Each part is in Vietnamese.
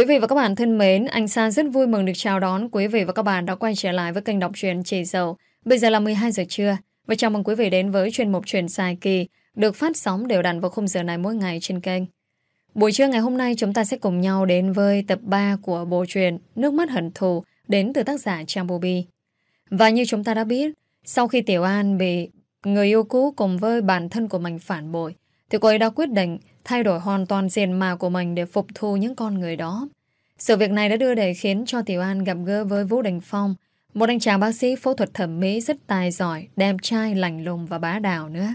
Quý vị và các bạn thân mến, anh Sa rất vui mừng được chào đón quý vị và các bạn đã quay trở lại với kênh đọc truyện Chỉ Dậu. Bây giờ là 12 giờ trưa và chào mừng quý vị đến với chuyên mục truyện dài kỳ được phát sóng đều đặn vào khung giờ này mỗi ngày trên kênh. Buổi trưa ngày hôm nay chúng ta sẽ cùng nhau đến với tập 3 của bộ truyện Nước mắt hận thù đến từ tác giả Trang Bobby. Và như chúng ta đã biết, sau khi Tiểu An bị người yêu cũ cùng với bản thân của mình phản bội, thì cô ấy đã quyết định thay đổi hoàn toàn diện mạo của mình để phục thu những con người đó. Sự việc này đã đưa đẩy khiến cho Tiểu An gặp gỡ với Vũ Đình Phong, một anh chàng bác sĩ phẫu thuật thẩm mỹ rất tài giỏi, đẹp trai, lành lùng và bá đạo nữa.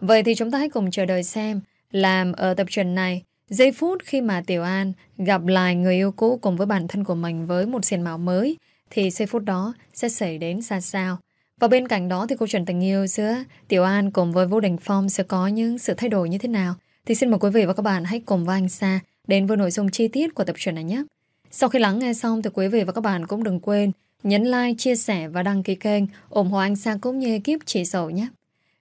Vậy thì chúng ta hãy cùng chờ đợi xem làm ở tập truyện này giây phút khi mà Tiểu An gặp lại người yêu cũ cùng với bản thân của mình với một diện mạo mới thì giây phút đó sẽ xảy đến ra sao. Và bên cạnh đó thì câu chuyện tình yêu giữa Tiểu An cùng với Vũ Đình Phong sẽ có những sự thay đổi như thế nào. Thì xin mời quý vị và các bạn hãy cùng với anh Sa đến với nội dung chi tiết của tập truyện này nhé. Sau khi lắng nghe xong thì quý vị và các bạn cũng đừng quên nhấn like, chia sẻ và đăng ký kênh ủng hộ anh Sa cũng như ekip chỉ sầu nhé.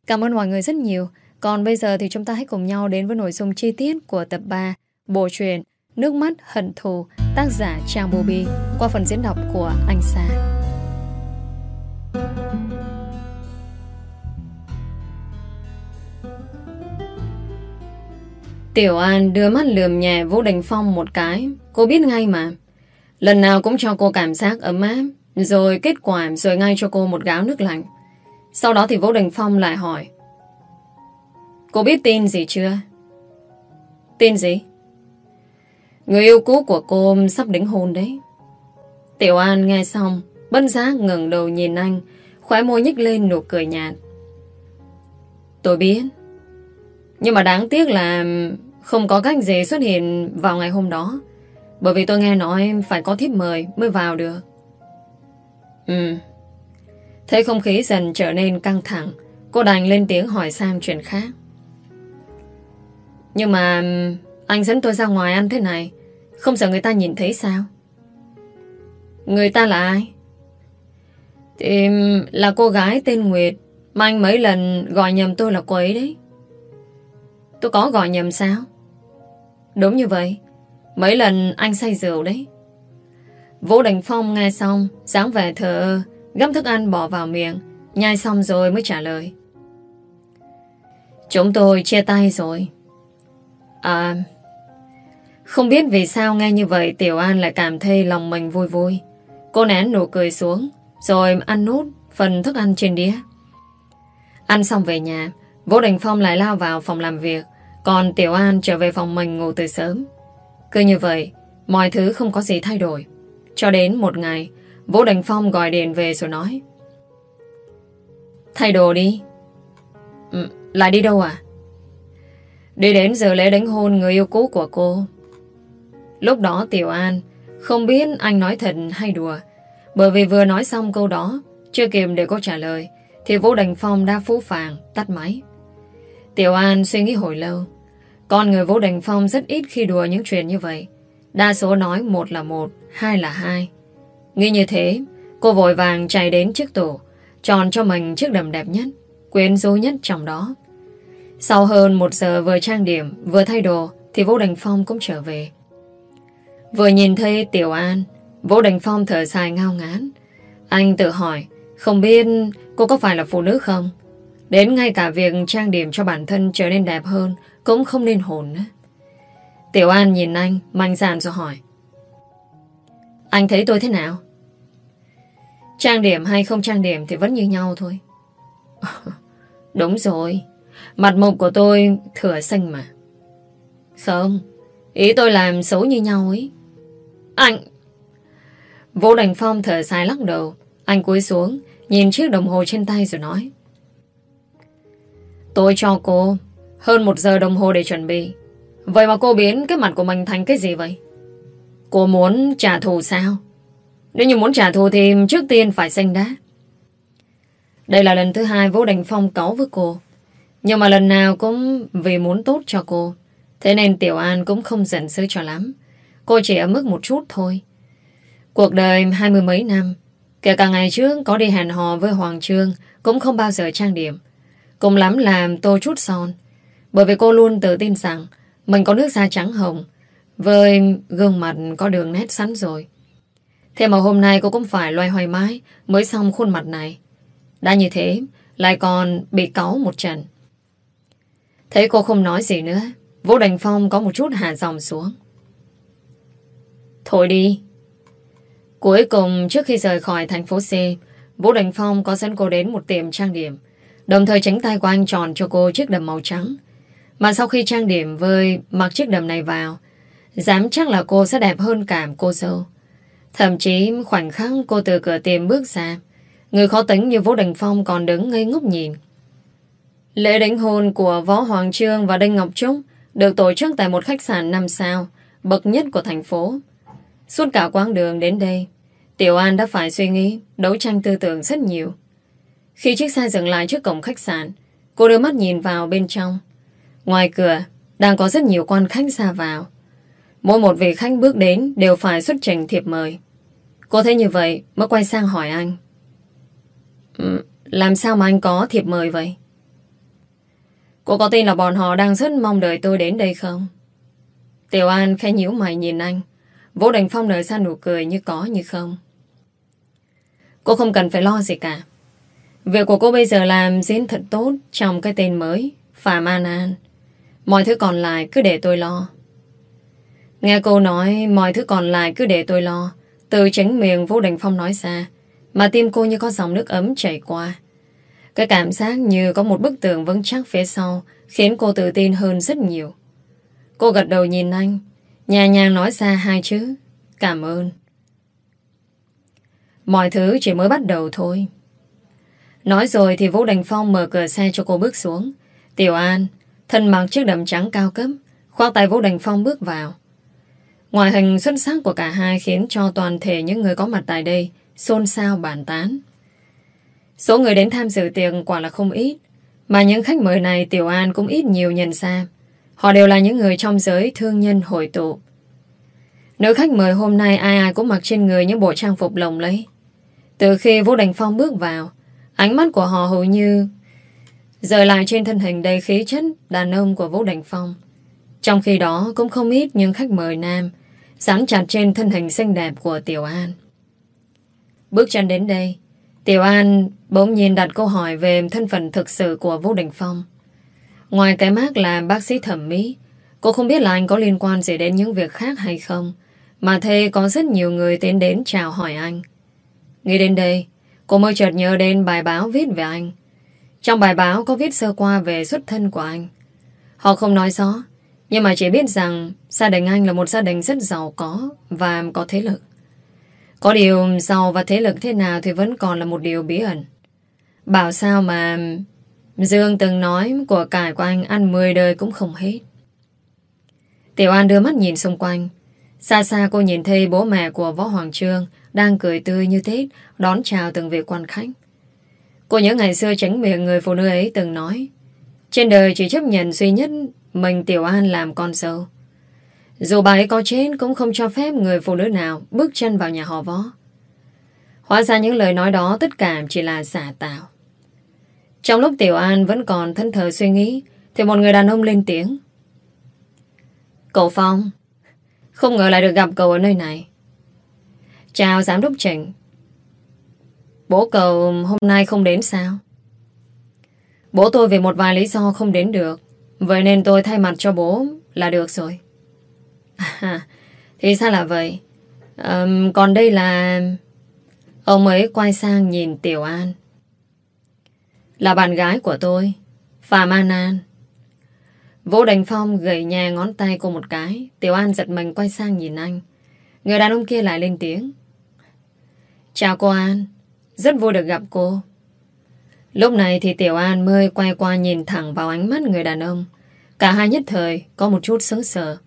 Cảm ơn mọi người rất nhiều. Còn bây giờ thì chúng ta hãy cùng nhau đến với nội dung chi tiết của tập 3 bộ truyện Nước mắt hận thù tác giả Trang Bobby qua phần diễn đọc của anh Sa. Tiểu An đưa mắt lườm nhẹ Vũ Đình Phong một cái. Cô biết ngay mà. Lần nào cũng cho cô cảm giác ấm áp. Rồi kết quả rồi ngay cho cô một gáo nước lạnh. Sau đó thì Vũ Đình Phong lại hỏi. Cô biết tin gì chưa? Tin gì? Người yêu cũ của cô sắp đính hôn đấy. Tiểu An nghe xong, bân giác ngẩng đầu nhìn anh, khóe môi nhếch lên nụ cười nhạt. Tôi biết. Nhưng mà đáng tiếc là không có cách gì xuất hiện vào ngày hôm đó. Bởi vì tôi nghe nói phải có thiếp mời mới vào được. Ừ. Thấy không khí dần trở nên căng thẳng, Cô đành lên tiếng hỏi sang chuyện khác. Nhưng mà ừ, Anh dẫn tôi ra ngoài ăn thế này, Không sợ người ta nhìn thấy sao? Người ta là ai? Thì ừ, là cô gái tên Nguyệt, Mà anh mấy lần gọi nhầm tôi là cô ấy đấy. Tôi có gọi nhầm sao? Đúng như vậy. Mấy lần anh say rượu đấy. Vũ Đình Phong nghe xong dáng vẻ ơ, Gắm thức ăn bỏ vào miệng Nhai xong rồi mới trả lời. Chúng tôi chia tay rồi. À Không biết vì sao nghe như vậy Tiểu An lại cảm thấy lòng mình vui vui. Cô nén nụ cười xuống Rồi ăn nút phần thức ăn trên đĩa. Ăn xong về nhà Vũ Đình Phong lại lao vào phòng làm việc còn Tiểu An trở về phòng mình ngủ từ sớm. Cứ như vậy, mọi thứ không có gì thay đổi. Cho đến một ngày, Vũ Đình Phong gọi điện về rồi nói. Thay đồ đi. Ừ, lại đi đâu à? Đi đến giờ lễ đánh hôn người yêu cũ của cô. Lúc đó Tiểu An không biết anh nói thật hay đùa. Bởi vì vừa nói xong câu đó, chưa kịp để cô trả lời, thì Vũ Đình Phong đã phú phàng, tắt máy. Tiểu An suy nghĩ hồi lâu. Con người Vũ Đình Phong rất ít khi đùa những chuyện như vậy. Đa số nói một là một, hai là hai. Nghĩ như thế, cô vội vàng chạy đến chiếc tủ, chọn cho mình chiếc đầm đẹp nhất, quyến rũ nhất trong đó. Sau hơn một giờ vừa trang điểm, vừa thay đồ, thì Vũ Đình Phong cũng trở về. Vừa nhìn thấy Tiểu An, Vũ Đình Phong thở dài ngao ngán. Anh tự hỏi, không biết cô có phải là phụ nữ không? Đến ngay cả việc trang điểm cho bản thân trở nên đẹp hơn cũng không nên hồn nữa. Tiểu An nhìn anh, mạnh dạn rồi hỏi. Anh thấy tôi thế nào? Trang điểm hay không trang điểm thì vẫn như nhau thôi. Đúng rồi. Mặt mục của tôi thừa xanh mà. Không. Ý tôi làm xấu như nhau ấy. Anh... Vũ Đành Phong thở dài lắc đầu. Anh cúi xuống, nhìn chiếc đồng hồ trên tay rồi nói. Tôi cho cô hơn một giờ đồng hồ để chuẩn bị. Vậy mà cô biến cái mặt của mình thành cái gì vậy? Cô muốn trả thù sao? Nếu như muốn trả thù thì trước tiên phải xanh đá. Đây là lần thứ hai Vũ Đình Phong cáu với cô. Nhưng mà lần nào cũng vì muốn tốt cho cô. Thế nên Tiểu An cũng không giận dữ cho lắm. Cô chỉ ở mức một chút thôi. Cuộc đời hai mươi mấy năm, kể cả ngày trước có đi hẹn hò với Hoàng Trương cũng không bao giờ trang điểm. Cùng lắm làm tô chút son. Bởi vì cô luôn tự tin rằng mình có nước da trắng hồng Với gương mặt có đường nét sẵn rồi. Thế mà hôm nay cô cũng phải loay hoay mãi mới xong khuôn mặt này. Đã như thế, lại còn bị cáu một trận. Thấy cô không nói gì nữa, Vũ đành Phong có một chút hạ dòng xuống. Thôi đi. Cuối cùng, trước khi rời khỏi thành phố C, Vũ đành Phong có dẫn cô đến một tiệm trang điểm, đồng thời tránh tay của anh tròn cho cô chiếc đầm màu trắng. Mà sau khi trang điểm vơi mặc chiếc đầm này vào, dám chắc là cô sẽ đẹp hơn cả cô dâu. Thậm chí khoảnh khắc cô từ cửa tiệm bước ra, người khó tính như Vũ Đình Phong còn đứng ngây ngốc nhìn. Lễ đính hôn của Võ Hoàng Trương và Đinh Ngọc Trúc được tổ chức tại một khách sạn 5 sao, bậc nhất của thành phố. Suốt cả quãng đường đến đây, Tiểu An đã phải suy nghĩ, đấu tranh tư tưởng rất nhiều. Khi chiếc xe dừng lại trước cổng khách sạn, cô đưa mắt nhìn vào bên trong. Ngoài cửa, đang có rất nhiều quan khách ra vào. Mỗi một vị khách bước đến đều phải xuất trình thiệp mời. Cô thấy như vậy mới quay sang hỏi anh. Ừ, làm sao mà anh có thiệp mời vậy? Cô có tin là bọn họ đang rất mong đợi tôi đến đây không? Tiểu An khẽ nhíu mày nhìn anh. Vũ Đình Phong nở ra nụ cười như có như không. Cô không cần phải lo gì cả. Việc của cô bây giờ làm diễn thật tốt trong cái tên mới, Phạm An An. Mọi thứ còn lại cứ để tôi lo. Nghe cô nói mọi thứ còn lại cứ để tôi lo. Từ tránh miệng Vũ Đình Phong nói ra, mà tim cô như có dòng nước ấm chảy qua. Cái cảm giác như có một bức tường vững chắc phía sau khiến cô tự tin hơn rất nhiều. Cô gật đầu nhìn anh, nhà nhàng nói ra hai chữ, cảm ơn. Mọi thứ chỉ mới bắt đầu thôi. Nói rồi thì Vũ Đình Phong mở cửa xe cho cô bước xuống. Tiểu An, thân mặc chiếc đầm trắng cao cấp, khoác tay Vũ Đình Phong bước vào. Ngoại hình xuất sắc của cả hai khiến cho toàn thể những người có mặt tại đây xôn xao bàn tán. Số người đến tham dự tiệc quả là không ít, mà những khách mời này Tiểu An cũng ít nhiều nhận ra. Họ đều là những người trong giới thương nhân hội tụ. Nữ khách mời hôm nay ai ai cũng mặc trên người những bộ trang phục lồng lấy. Từ khi Vũ Đình Phong bước vào, ánh mắt của họ hầu như rời lại trên thân hình đầy khí chất đàn ông của Vũ Đình Phong. Trong khi đó cũng không ít những khách mời nam dán chặt trên thân hình xinh đẹp của Tiểu An. Bước chân đến đây, Tiểu An bỗng nhiên đặt câu hỏi về thân phận thực sự của Vũ Đình Phong. Ngoài cái mác là bác sĩ thẩm mỹ, cô không biết là anh có liên quan gì đến những việc khác hay không, mà thề có rất nhiều người tiến đến chào hỏi anh. Nghĩ đến đây, cô mới chợt nhớ đến bài báo viết về anh. Trong bài báo có viết sơ qua về xuất thân của anh. Họ không nói rõ, nhưng mà chỉ biết rằng gia đình anh là một gia đình rất giàu có và có thế lực. Có điều giàu và thế lực thế nào thì vẫn còn là một điều bí ẩn. Bảo sao mà Dương từng nói của cải của anh ăn 10 đời cũng không hết. Tiểu An đưa mắt nhìn xung quanh. Xa xa cô nhìn thấy bố mẹ của Võ Hoàng Trương đang cười tươi như Tết đón chào từng vị quan khách. Cô nhớ ngày xưa tránh miệng người phụ nữ ấy từng nói trên đời chỉ chấp nhận duy nhất mình Tiểu An làm con dâu. Dù bà ấy có chết cũng không cho phép người phụ nữ nào bước chân vào nhà họ võ. Hóa ra những lời nói đó tất cả chỉ là giả tạo. Trong lúc Tiểu An vẫn còn thân thờ suy nghĩ thì một người đàn ông lên tiếng. Cậu Phong, không ngờ lại được gặp cậu ở nơi này. Chào giám đốc Trịnh. Bố cậu hôm nay không đến sao? Bố tôi vì một vài lý do không đến được. Vậy nên tôi thay mặt cho bố là được rồi. À, thì sao là vậy? À, còn đây là... Ông ấy quay sang nhìn Tiểu An. Là bạn gái của tôi, Phạm An An. Vũ Đành Phong gầy nhà ngón tay cô một cái. Tiểu An giật mình quay sang nhìn anh. Người đàn ông kia lại lên tiếng. Chào cô An. Rất vui được gặp cô. Lúc này thì Tiểu An mới quay qua nhìn thẳng vào ánh mắt người đàn ông. Cả hai nhất thời có một chút sững sờ.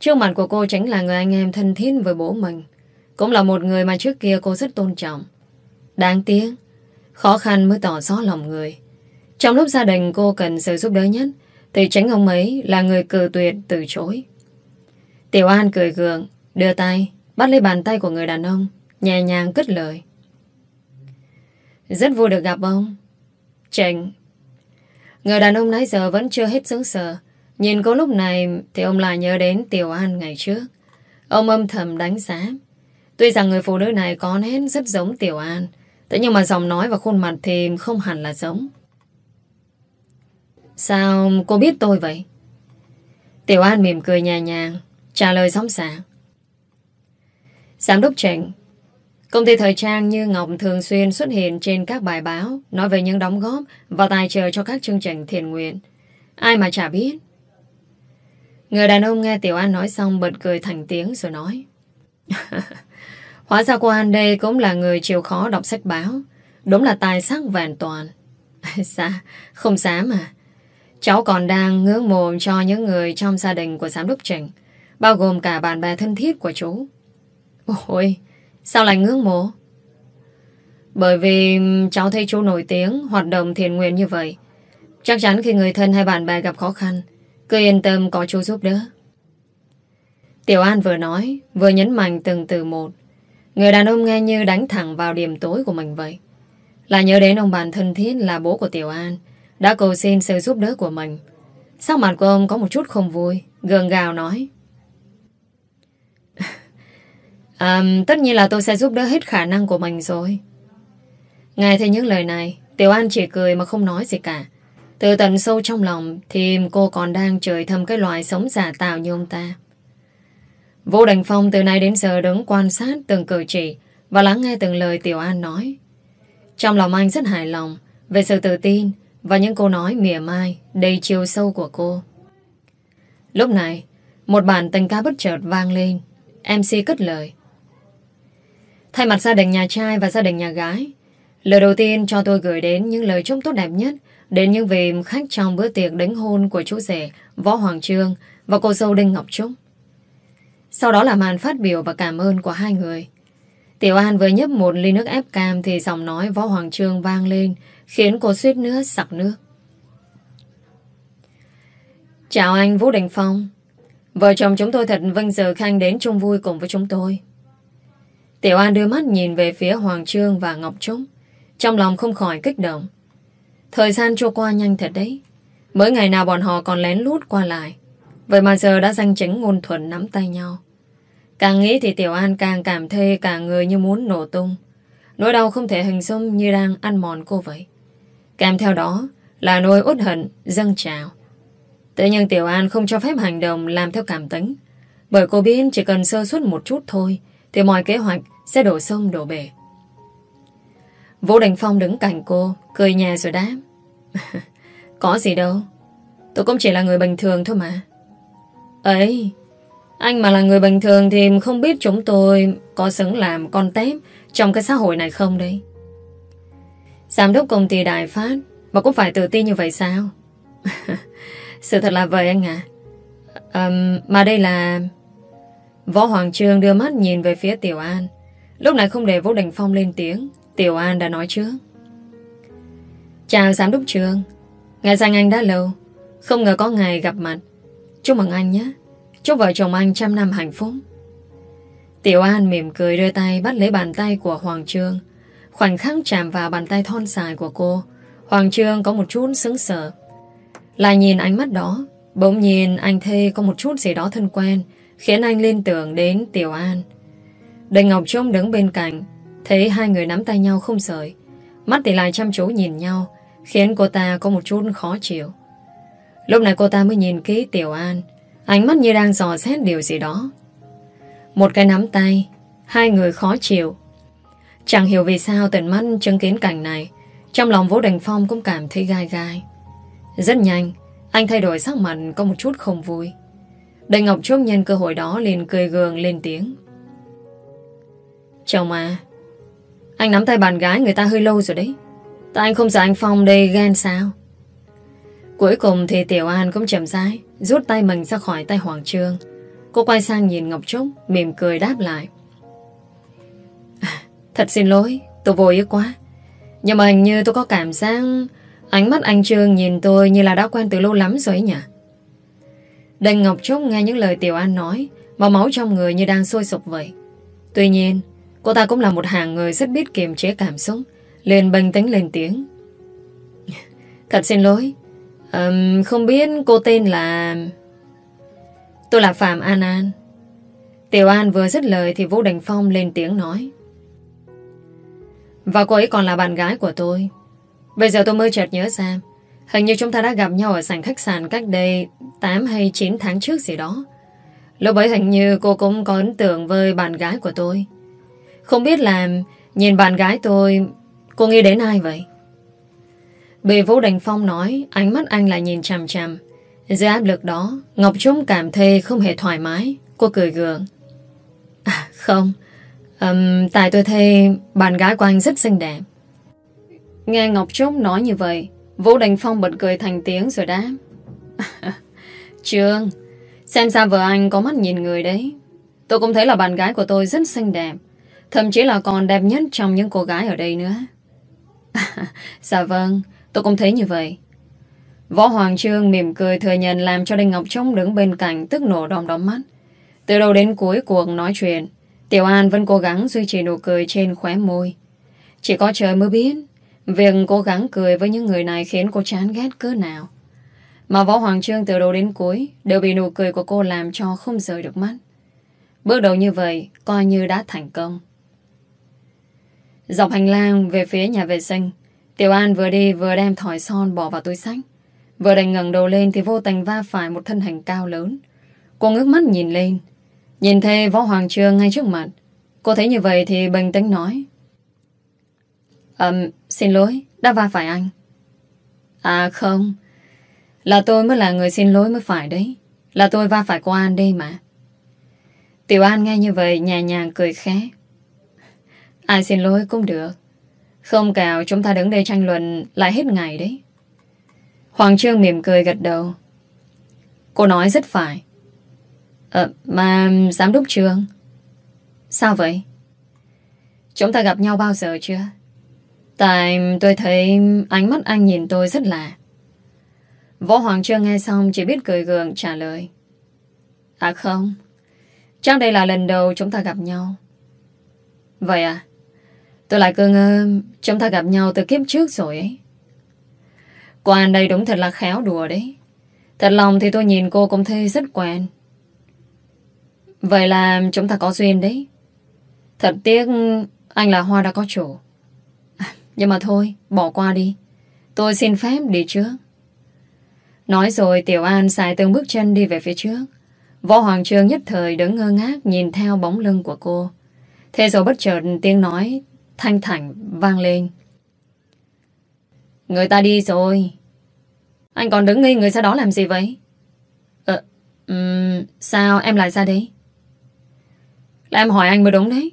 Trước mặt của cô chính là người anh em thân thiết với bố mình. Cũng là một người mà trước kia cô rất tôn trọng. Đáng tiếc, khó khăn mới tỏ rõ lòng người. Trong lúc gia đình cô cần sự giúp đỡ nhất, thì tránh ông ấy là người cử tuyệt từ chối. Tiểu An cười gượng, đưa tay, bắt lấy bàn tay của người đàn ông, nhẹ nhàng cất lời. Rất vui được gặp ông. Trịnh. Người đàn ông nãy giờ vẫn chưa hết sướng sờ, Nhìn cô lúc này thì ông lại nhớ đến Tiểu An ngày trước. Ông âm thầm đánh giá. Tuy rằng người phụ nữ này có nét rất giống Tiểu An, thế nhưng mà giọng nói và khuôn mặt thì không hẳn là giống. Sao cô biết tôi vậy? Tiểu An mỉm cười nhẹ nhàng, trả lời sóng sàng. Giám đốc Trịnh Công ty thời trang như Ngọc thường xuyên xuất hiện trên các bài báo nói về những đóng góp và tài trợ cho các chương trình thiện nguyện. Ai mà chả biết. Người đàn ông nghe Tiểu An nói xong bật cười thành tiếng rồi nói. Hóa ra cô An đây cũng là người chịu khó đọc sách báo. Đúng là tài sắc vẹn toàn. Dạ, không dám à. Cháu còn đang ngưỡng mộ cho những người trong gia đình của giám đốc Trình, bao gồm cả bạn bè thân thiết của chú. Ôi, sao lại ngưỡng mộ? Bởi vì cháu thấy chú nổi tiếng hoạt động thiện nguyện như vậy. Chắc chắn khi người thân hay bạn bè gặp khó khăn, cứ yên tâm có chú giúp đỡ. Tiểu An vừa nói, vừa nhấn mạnh từng từ một. Người đàn ông nghe như đánh thẳng vào điểm tối của mình vậy. Là nhớ đến ông bạn thân thiết là bố của Tiểu An, đã cầu xin sự giúp đỡ của mình. Sắc mặt của ông có một chút không vui, gường gào nói. À, tất nhiên là tôi sẽ giúp đỡ hết khả năng của mình rồi. Nghe thấy những lời này, Tiểu An chỉ cười mà không nói gì cả. Từ tận sâu trong lòng thì cô còn đang trời thầm cái loài sống giả tạo như ông ta. Vũ Đình Phong từ nay đến giờ đứng quan sát từng cử chỉ và lắng nghe từng lời Tiểu An nói. Trong lòng anh rất hài lòng về sự tự tin và những câu nói mỉa mai đầy chiều sâu của cô. Lúc này, một bản tình ca bất chợt vang lên. MC cất lời. Thay mặt gia đình nhà trai và gia đình nhà gái, lời đầu tiên cho tôi gửi đến những lời chúc tốt đẹp nhất đến những vị khách trong bữa tiệc đánh hôn của chú rể Võ Hoàng Trương và cô dâu Đinh Ngọc Trúc. Sau đó là màn phát biểu và cảm ơn của hai người. Tiểu An vừa nhấp một ly nước ép cam thì giọng nói Võ Hoàng Trương vang lên khiến cô suýt nữa sặc nước. Chào anh Vũ Đình Phong. Vợ chồng chúng tôi thật vinh dự khanh đến chung vui cùng với chúng tôi. Tiểu An đưa mắt nhìn về phía Hoàng Trương và Ngọc Trúc. Trong lòng không khỏi kích động. Thời gian trôi qua nhanh thật đấy. Mới ngày nào bọn họ còn lén lút qua lại. Vậy mà giờ đã danh chính ngôn thuận nắm tay nhau. Càng nghĩ thì Tiểu An càng cảm thấy cả người như muốn nổ tung. Nỗi đau không thể hình dung như đang ăn mòn cô vậy. Kèm theo đó là nỗi uất hận, dâng trào. Tự nhiên Tiểu An không cho phép hành động làm theo cảm tính. Bởi cô biết chỉ cần sơ suất một chút thôi thì mọi kế hoạch sẽ đổ sông đổ bể. Vũ Đình Phong đứng cạnh cô, cười nhẹ rồi đáp. Có gì đâu, tôi cũng chỉ là người bình thường thôi mà. Ấy, anh mà là người bình thường thì không biết chúng tôi có xứng làm con tép trong cái xã hội này không đấy. Giám đốc công ty Đại Phát mà cũng phải tự tin như vậy sao? Sự thật là vậy anh à. Um, mà đây là... Võ Hoàng Trương đưa mắt nhìn về phía Tiểu An. Lúc này không để Vũ Đình Phong lên tiếng, Tiểu An đã nói trước. Chào Giám đốc Trương. Ngày danh anh đã lâu. Không ngờ có ngày gặp mặt. Chúc mừng anh nhé. Chúc vợ chồng anh trăm năm hạnh phúc. Tiểu An mỉm cười đưa tay bắt lấy bàn tay của Hoàng Trương. Khoảnh khắc chạm vào bàn tay thon dài của cô. Hoàng Trương có một chút sững sờ. Lại nhìn ánh mắt đó, bỗng nhìn anh thê có một chút gì đó thân quen, khiến anh liên tưởng đến Tiểu An. Đình Ngọc Trông đứng bên cạnh, thấy hai người nắm tay nhau không rời. Mắt thì lại chăm chú nhìn nhau, khiến cô ta có một chút khó chịu. Lúc này cô ta mới nhìn kỹ Tiểu An, ánh mắt như đang dò xét điều gì đó. Một cái nắm tay, hai người khó chịu. Chẳng hiểu vì sao tận mắt chứng kiến cảnh này, trong lòng Vũ Đình Phong cũng cảm thấy gai gai. Rất nhanh, anh thay đổi sắc mặt có một chút không vui. Đình Ngọc Trúc nhân cơ hội đó liền cười gường lên tiếng. Chồng à, anh nắm tay bạn gái người ta hơi lâu rồi đấy. Tại anh không sợ anh Phong đây ghen sao? Cuối cùng thì Tiểu An cũng chậm rãi rút tay mình ra khỏi tay Hoàng Trương. Cô quay sang nhìn Ngọc Trúc, mỉm cười đáp lại. À, thật xin lỗi, tôi vô ý quá. Nhưng mà hình như tôi có cảm giác Ánh mắt anh Trương nhìn tôi như là đã quen từ lâu lắm rồi ấy nhỉ Đành Ngọc Trúc nghe những lời Tiểu An nói Mà máu trong người như đang sôi sục vậy Tuy nhiên Cô ta cũng là một hàng người rất biết kiềm chế cảm xúc liền bình tĩnh lên tiếng Thật xin lỗi um, Không biết cô tên là... Tôi là Phạm An An. Tiểu An vừa dứt lời thì Vũ Đình Phong lên tiếng nói. Và cô ấy còn là bạn gái của tôi. Bây giờ tôi mới chợt nhớ ra. Hình như chúng ta đã gặp nhau ở sảnh khách sạn cách đây 8 hay 9 tháng trước gì đó. Lúc ấy hình như cô cũng có ấn tượng với bạn gái của tôi. Không biết là nhìn bạn gái tôi, cô nghĩ đến ai vậy? Bị Vũ Đình Phong nói, ánh mắt anh lại nhìn chằm chằm. Dưới áp lực đó, Ngọc Trung cảm thấy không hề thoải mái. Cô cười gượng. À, không. Um, tại tôi thấy bạn gái của anh rất xinh đẹp. Nghe Ngọc Trúc nói như vậy, Vũ Đình Phong bật cười thành tiếng rồi đáp. Trương, xem ra vợ anh có mắt nhìn người đấy. Tôi cũng thấy là bạn gái của tôi rất xinh đẹp. Thậm chí là còn đẹp nhất trong những cô gái ở đây nữa. dạ vâng, tôi cũng thấy như vậy. Võ Hoàng Trương mỉm cười thừa nhận làm cho Đinh Ngọc Trông đứng bên cạnh tức nổ đom đóm mắt. Từ đầu đến cuối cuộc nói chuyện, Tiểu An vẫn cố gắng duy trì nụ cười trên khóe môi. Chỉ có trời mới biết, việc cố gắng cười với những người này khiến cô chán ghét cỡ nào. Mà Võ Hoàng Trương từ đầu đến cuối đều bị nụ cười của cô làm cho không rời được mắt. Bước đầu như vậy, coi như đã thành công. Dọc hành lang về phía nhà vệ sinh, Tiểu An vừa đi vừa đem thỏi son bỏ vào túi sách. Vừa đành ngẩng đầu lên thì vô tình va phải một thân hình cao lớn. Cô ngước mắt nhìn lên. Nhìn thấy Võ Hoàng Trương ngay trước mặt. Cô thấy như vậy thì bình tĩnh nói. Ừm, xin lỗi, đã va phải anh. À không, là tôi mới là người xin lỗi mới phải đấy. Là tôi va phải cô An đây mà. Tiểu An nghe như vậy nhẹ nhàng cười khẽ. Ai xin lỗi cũng được. Không cào chúng ta đứng đây tranh luận lại hết ngày đấy. Hoàng Trương mỉm cười gật đầu. Cô nói rất phải. Ờ, mà giám đốc Trương. Sao vậy? Chúng ta gặp nhau bao giờ chưa? Tại tôi thấy ánh mắt anh nhìn tôi rất lạ. Võ Hoàng Trương nghe xong chỉ biết cười gượng trả lời. À không, chắc đây là lần đầu chúng ta gặp nhau. Vậy à? Tôi lại cứ ngơ chúng ta gặp nhau từ kiếp trước rồi ấy. Cô An đây đúng thật là khéo đùa đấy. Thật lòng thì tôi nhìn cô cũng thấy rất quen. Vậy là chúng ta có duyên đấy. Thật tiếc anh là Hoa đã có chủ. À, nhưng mà thôi, bỏ qua đi. Tôi xin phép đi trước. Nói rồi Tiểu An xài từng bước chân đi về phía trước. Võ Hoàng Trương nhất thời đứng ngơ ngác nhìn theo bóng lưng của cô. Thế rồi bất chợt tiếng nói thanh thảnh vang lên. Người ta đi rồi. Anh còn đứng nghi người ra đó làm gì vậy? Ờ, um, sao em lại ra đấy? Là em hỏi anh mới đúng đấy.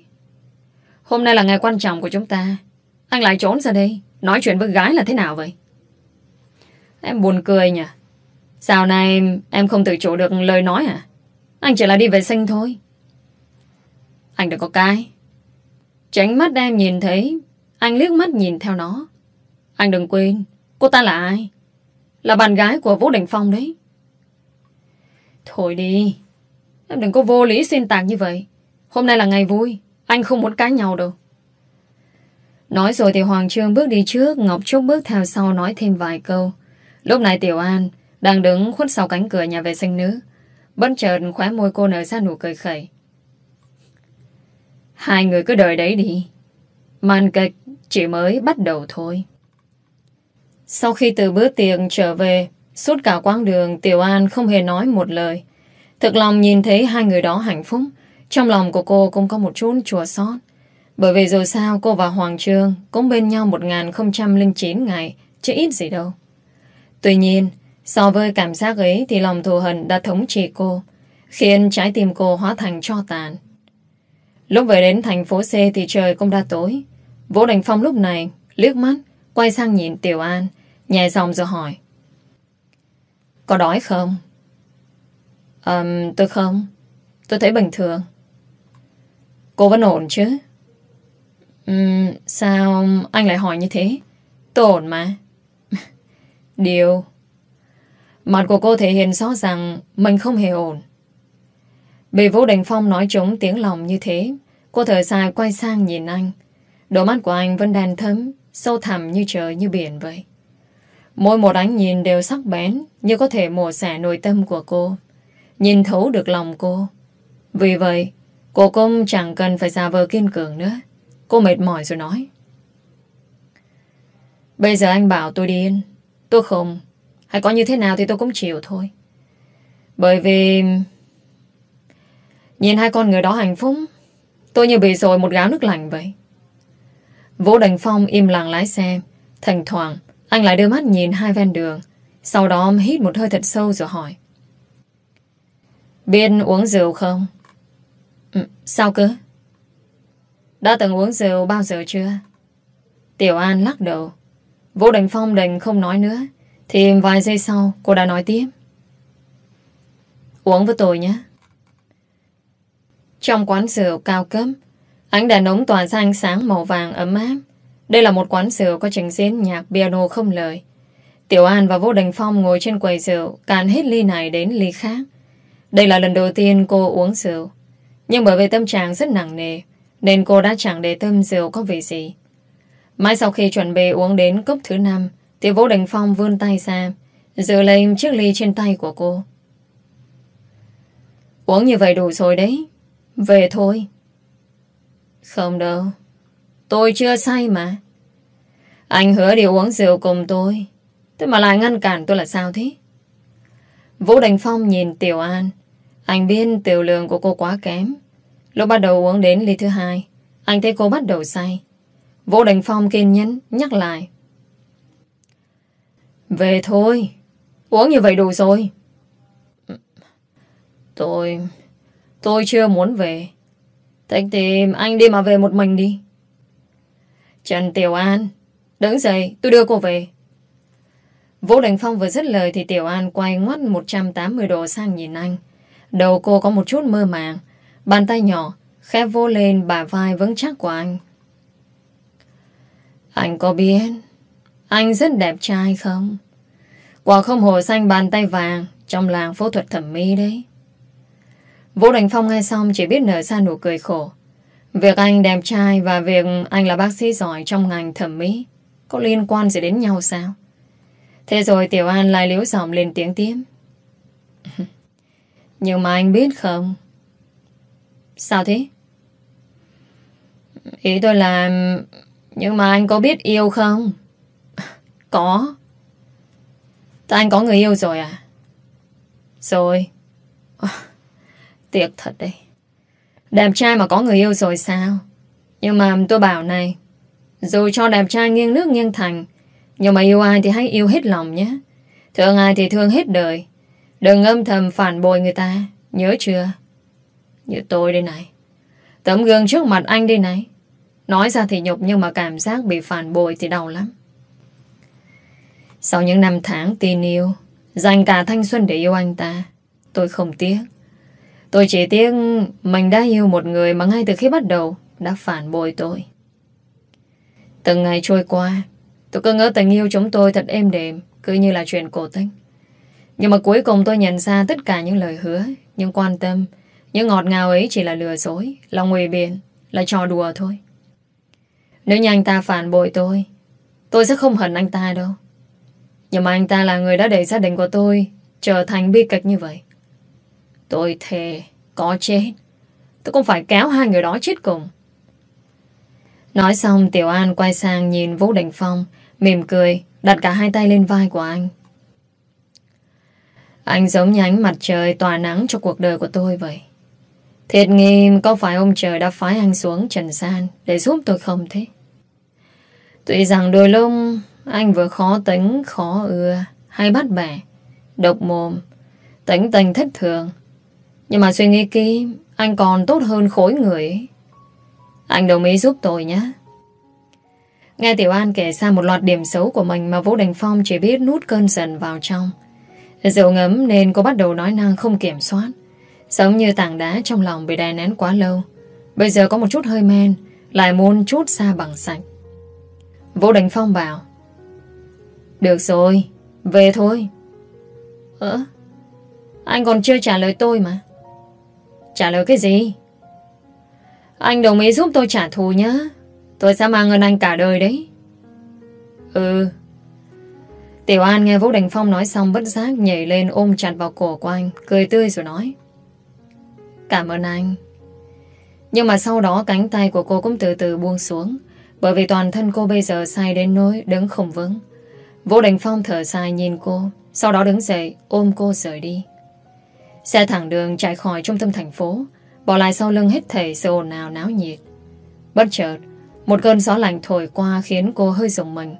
Hôm nay là ngày quan trọng của chúng ta. Anh lại trốn ra đây. Nói chuyện với gái là thế nào vậy? Em buồn cười nhỉ? Sao này em không tự chủ được lời nói à? Anh chỉ là đi vệ sinh thôi. Anh đừng có cái. Tránh mắt em nhìn thấy. Anh liếc mắt nhìn theo nó. Anh đừng quên, Cô ta là ai? Là bạn gái của Vũ Đình Phong đấy. Thôi đi. Em đừng có vô lý xuyên tạc như vậy. Hôm nay là ngày vui. Anh không muốn cãi nhau đâu. Nói rồi thì Hoàng Trương bước đi trước. Ngọc Trúc bước theo sau nói thêm vài câu. Lúc này Tiểu An Đang đứng khuất sau cánh cửa nhà vệ sinh nữ. Bất chợt khóe môi cô nở ra nụ cười khẩy. Hai người cứ đợi đấy đi. Màn kịch chỉ mới bắt đầu thôi. Sau khi từ bữa tiệc trở về, suốt cả quãng đường Tiểu An không hề nói một lời. Thực lòng nhìn thấy hai người đó hạnh phúc, trong lòng của cô cũng có một chút chùa xót. Bởi vì dù sao cô và Hoàng Trương cũng bên nhau 1009 ngày, chứ ít gì đâu. Tuy nhiên, so với cảm giác ấy thì lòng thù hận đã thống trị cô, khiến trái tim cô hóa thành cho tàn. Lúc về đến thành phố C thì trời cũng đã tối. Vũ Đình Phong lúc này liếc mắt, quay sang nhìn Tiểu An, nhẹ giọng rồi hỏi. Có đói không? Um, tôi không. Tôi thấy bình thường. Cô vẫn ổn chứ? Um, sao anh lại hỏi như thế? Tôi ổn mà. Điều. Mặt của cô thể hiện rõ ràng mình không hề ổn. Bị Vũ Đình Phong nói trúng tiếng lòng như thế, cô thở dài quay sang nhìn anh. Đôi mắt của anh vẫn đàn thấm, sâu thẳm như trời như biển vậy. Mỗi một ánh nhìn đều sắc bén Như có thể mổ xẻ nội tâm của cô Nhìn thấu được lòng cô Vì vậy Cô cũng chẳng cần phải giả vờ kiên cường nữa Cô mệt mỏi rồi nói Bây giờ anh bảo tôi điên. Tôi không Hay có như thế nào thì tôi cũng chịu thôi Bởi vì Nhìn hai con người đó hạnh phúc Tôi như bị rồi một gáo nước lạnh vậy Vũ Đình Phong im lặng lái xe Thỉnh thoảng Anh lại đưa mắt nhìn hai ven đường Sau đó hít một hơi thật sâu rồi hỏi Biết uống rượu không? Ừ, sao cơ? Đã từng uống rượu bao giờ chưa? Tiểu An lắc đầu Vũ Đình Phong đành không nói nữa Thì vài giây sau cô đã nói tiếp Uống với tôi nhé trong quán rượu cao cấp Ánh đèn ống tỏa ra ánh sáng màu vàng ấm áp. Đây là một quán rượu có trình diễn nhạc piano không lời. Tiểu An và Vũ Đình Phong ngồi trên quầy rượu Càn hết ly này đến ly khác. Đây là lần đầu tiên cô uống rượu, Nhưng bởi vì tâm trạng rất nặng nề, Nên cô đã chẳng để tâm rượu có vị gì. Mãi sau khi chuẩn bị uống đến cốc thứ năm, Thì Vũ Đình Phong vươn tay ra Giữ lấy chiếc ly trên tay của cô. Uống như vậy đủ rồi đấy. Về thôi. Không đâu. Tôi chưa say mà. Anh hứa đi uống rượu cùng tôi. Thế mà lại ngăn cản tôi là sao thế? Vũ Đình Phong nhìn Tiểu An. Anh biết tiểu lượng của cô quá kém. Lúc bắt đầu uống đến ly thứ hai, Anh thấy cô bắt đầu say. Vũ Đình Phong kiên nhẫn nhắc lại. Về thôi. Uống như vậy đủ rồi. Tôi... Tôi chưa muốn về. Thế thì anh đi mà về một mình đi. Trần Tiểu An. Đứng dậy, tôi đưa cô về. Vũ Đình Phong vừa dứt lời thì Tiểu An quay ngoắt 180 độ sang nhìn anh. Đầu cô có một chút mơ màng. Bàn tay nhỏ khép vô lên bả vai vững chắc của anh. Anh có biết Anh rất đẹp trai không Quả không hồ xanh bàn tay vàng Trong làng phẫu thuật thẩm mỹ đấy Vũ Đình Phong nghe xong Chỉ biết nở ra nụ cười khổ Việc anh đẹp trai và việc anh là bác sĩ giỏi trong ngành thẩm mỹ, có liên quan gì đến nhau sao? Thế rồi Tiểu An lại liếu giọng lên tiếng tiếp. Nhưng mà anh biết không? Sao thế? Ý tôi là, nhưng mà anh có biết yêu không? Có. Tại anh có người yêu rồi à? Rồi. Tiếc thật đấy. Đẹp trai mà có người yêu rồi sao? Nhưng mà tôi bảo này, dù cho đẹp trai nghiêng nước nghiêng thành, nhưng mà yêu ai thì hãy yêu hết lòng nhé. Thương ai thì thương hết đời. Đừng âm thầm phản bội người ta, nhớ chưa? Như tôi đây này. Tấm gương trước mặt anh đây này. Nói ra thì nhục nhưng mà cảm giác bị phản bội thì đau lắm. Sau những năm tháng tin yêu, dành cả thanh xuân để yêu anh ta, tôi không tiếc. Tôi chỉ tiếc mình đã yêu một người mà ngay từ khi bắt đầu đã phản bội tôi. Từng ngày trôi qua, tôi cứ ngỡ tình yêu chúng tôi thật êm đềm, cứ như là chuyện cổ tích. Nhưng mà cuối cùng tôi nhận ra tất cả những lời hứa, những quan tâm, những ngọt ngào ấy chỉ là lừa dối, là nguy biện, là trò đùa thôi. Nếu như anh ta phản bội tôi Tôi sẽ không hận anh ta đâu Nhưng mà anh ta là người đã đẩy gia đình của tôi Trở thành bi kịch như vậy Tôi thề Có chết. Tôi cũng phải kéo hai người đó chết cùng. Nói xong Tiểu An quay sang nhìn Vũ Đình Phong Mỉm cười Đặt cả hai tay lên vai của anh. Anh giống như ánh mặt trời tỏa nắng cho cuộc đời của tôi vậy. Thiệt nghi có phải ông trời đã phái anh xuống trần gian Để giúp tôi không thế? Tuy rằng đôi lúc anh vừa khó tính, khó ưa, hay bắt bẻ, độc mồm, tính tình thất thường. Nhưng mà suy nghĩ kỹ, anh còn tốt hơn khối người Anh đồng ý giúp tôi nhé. Nghe Tiểu An kể ra một loạt điểm xấu của mình mà Vũ Đình Phong chỉ biết nút cơn giận vào trong. Rượu ngấm nên cô bắt đầu nói năng không kiểm soát. Giống như tảng đá trong lòng bị đè nén quá lâu. Bây giờ có một chút hơi men, lại muốn chút ra bằng sạch. Vũ Đình Phong bảo Được rồi Về thôi Ơ Anh còn chưa trả lời tôi mà Trả lời cái gì Anh đồng ý giúp tôi trả thù nhá Tôi sẽ mang ơn anh cả đời đấy Ừ Tiểu An nghe Vũ Đình Phong nói xong bất giác nhảy lên ôm chặt vào cổ của anh, cười tươi rồi nói. Cảm ơn anh. Nhưng mà sau đó cánh tay của cô cũng từ từ buông xuống, bởi vì toàn thân cô bây giờ say đến nỗi đứng không vững. Vũ Đình Phong thở dài nhìn cô, sau đó đứng dậy ôm cô rời đi. Xe thẳng đường chạy khỏi trung tâm thành phố, bỏ lại sau lưng hết thảy sự ồn ào náo nhiệt. Bất chợt, một cơn gió lạnh thổi qua khiến cô hơi rùng mình.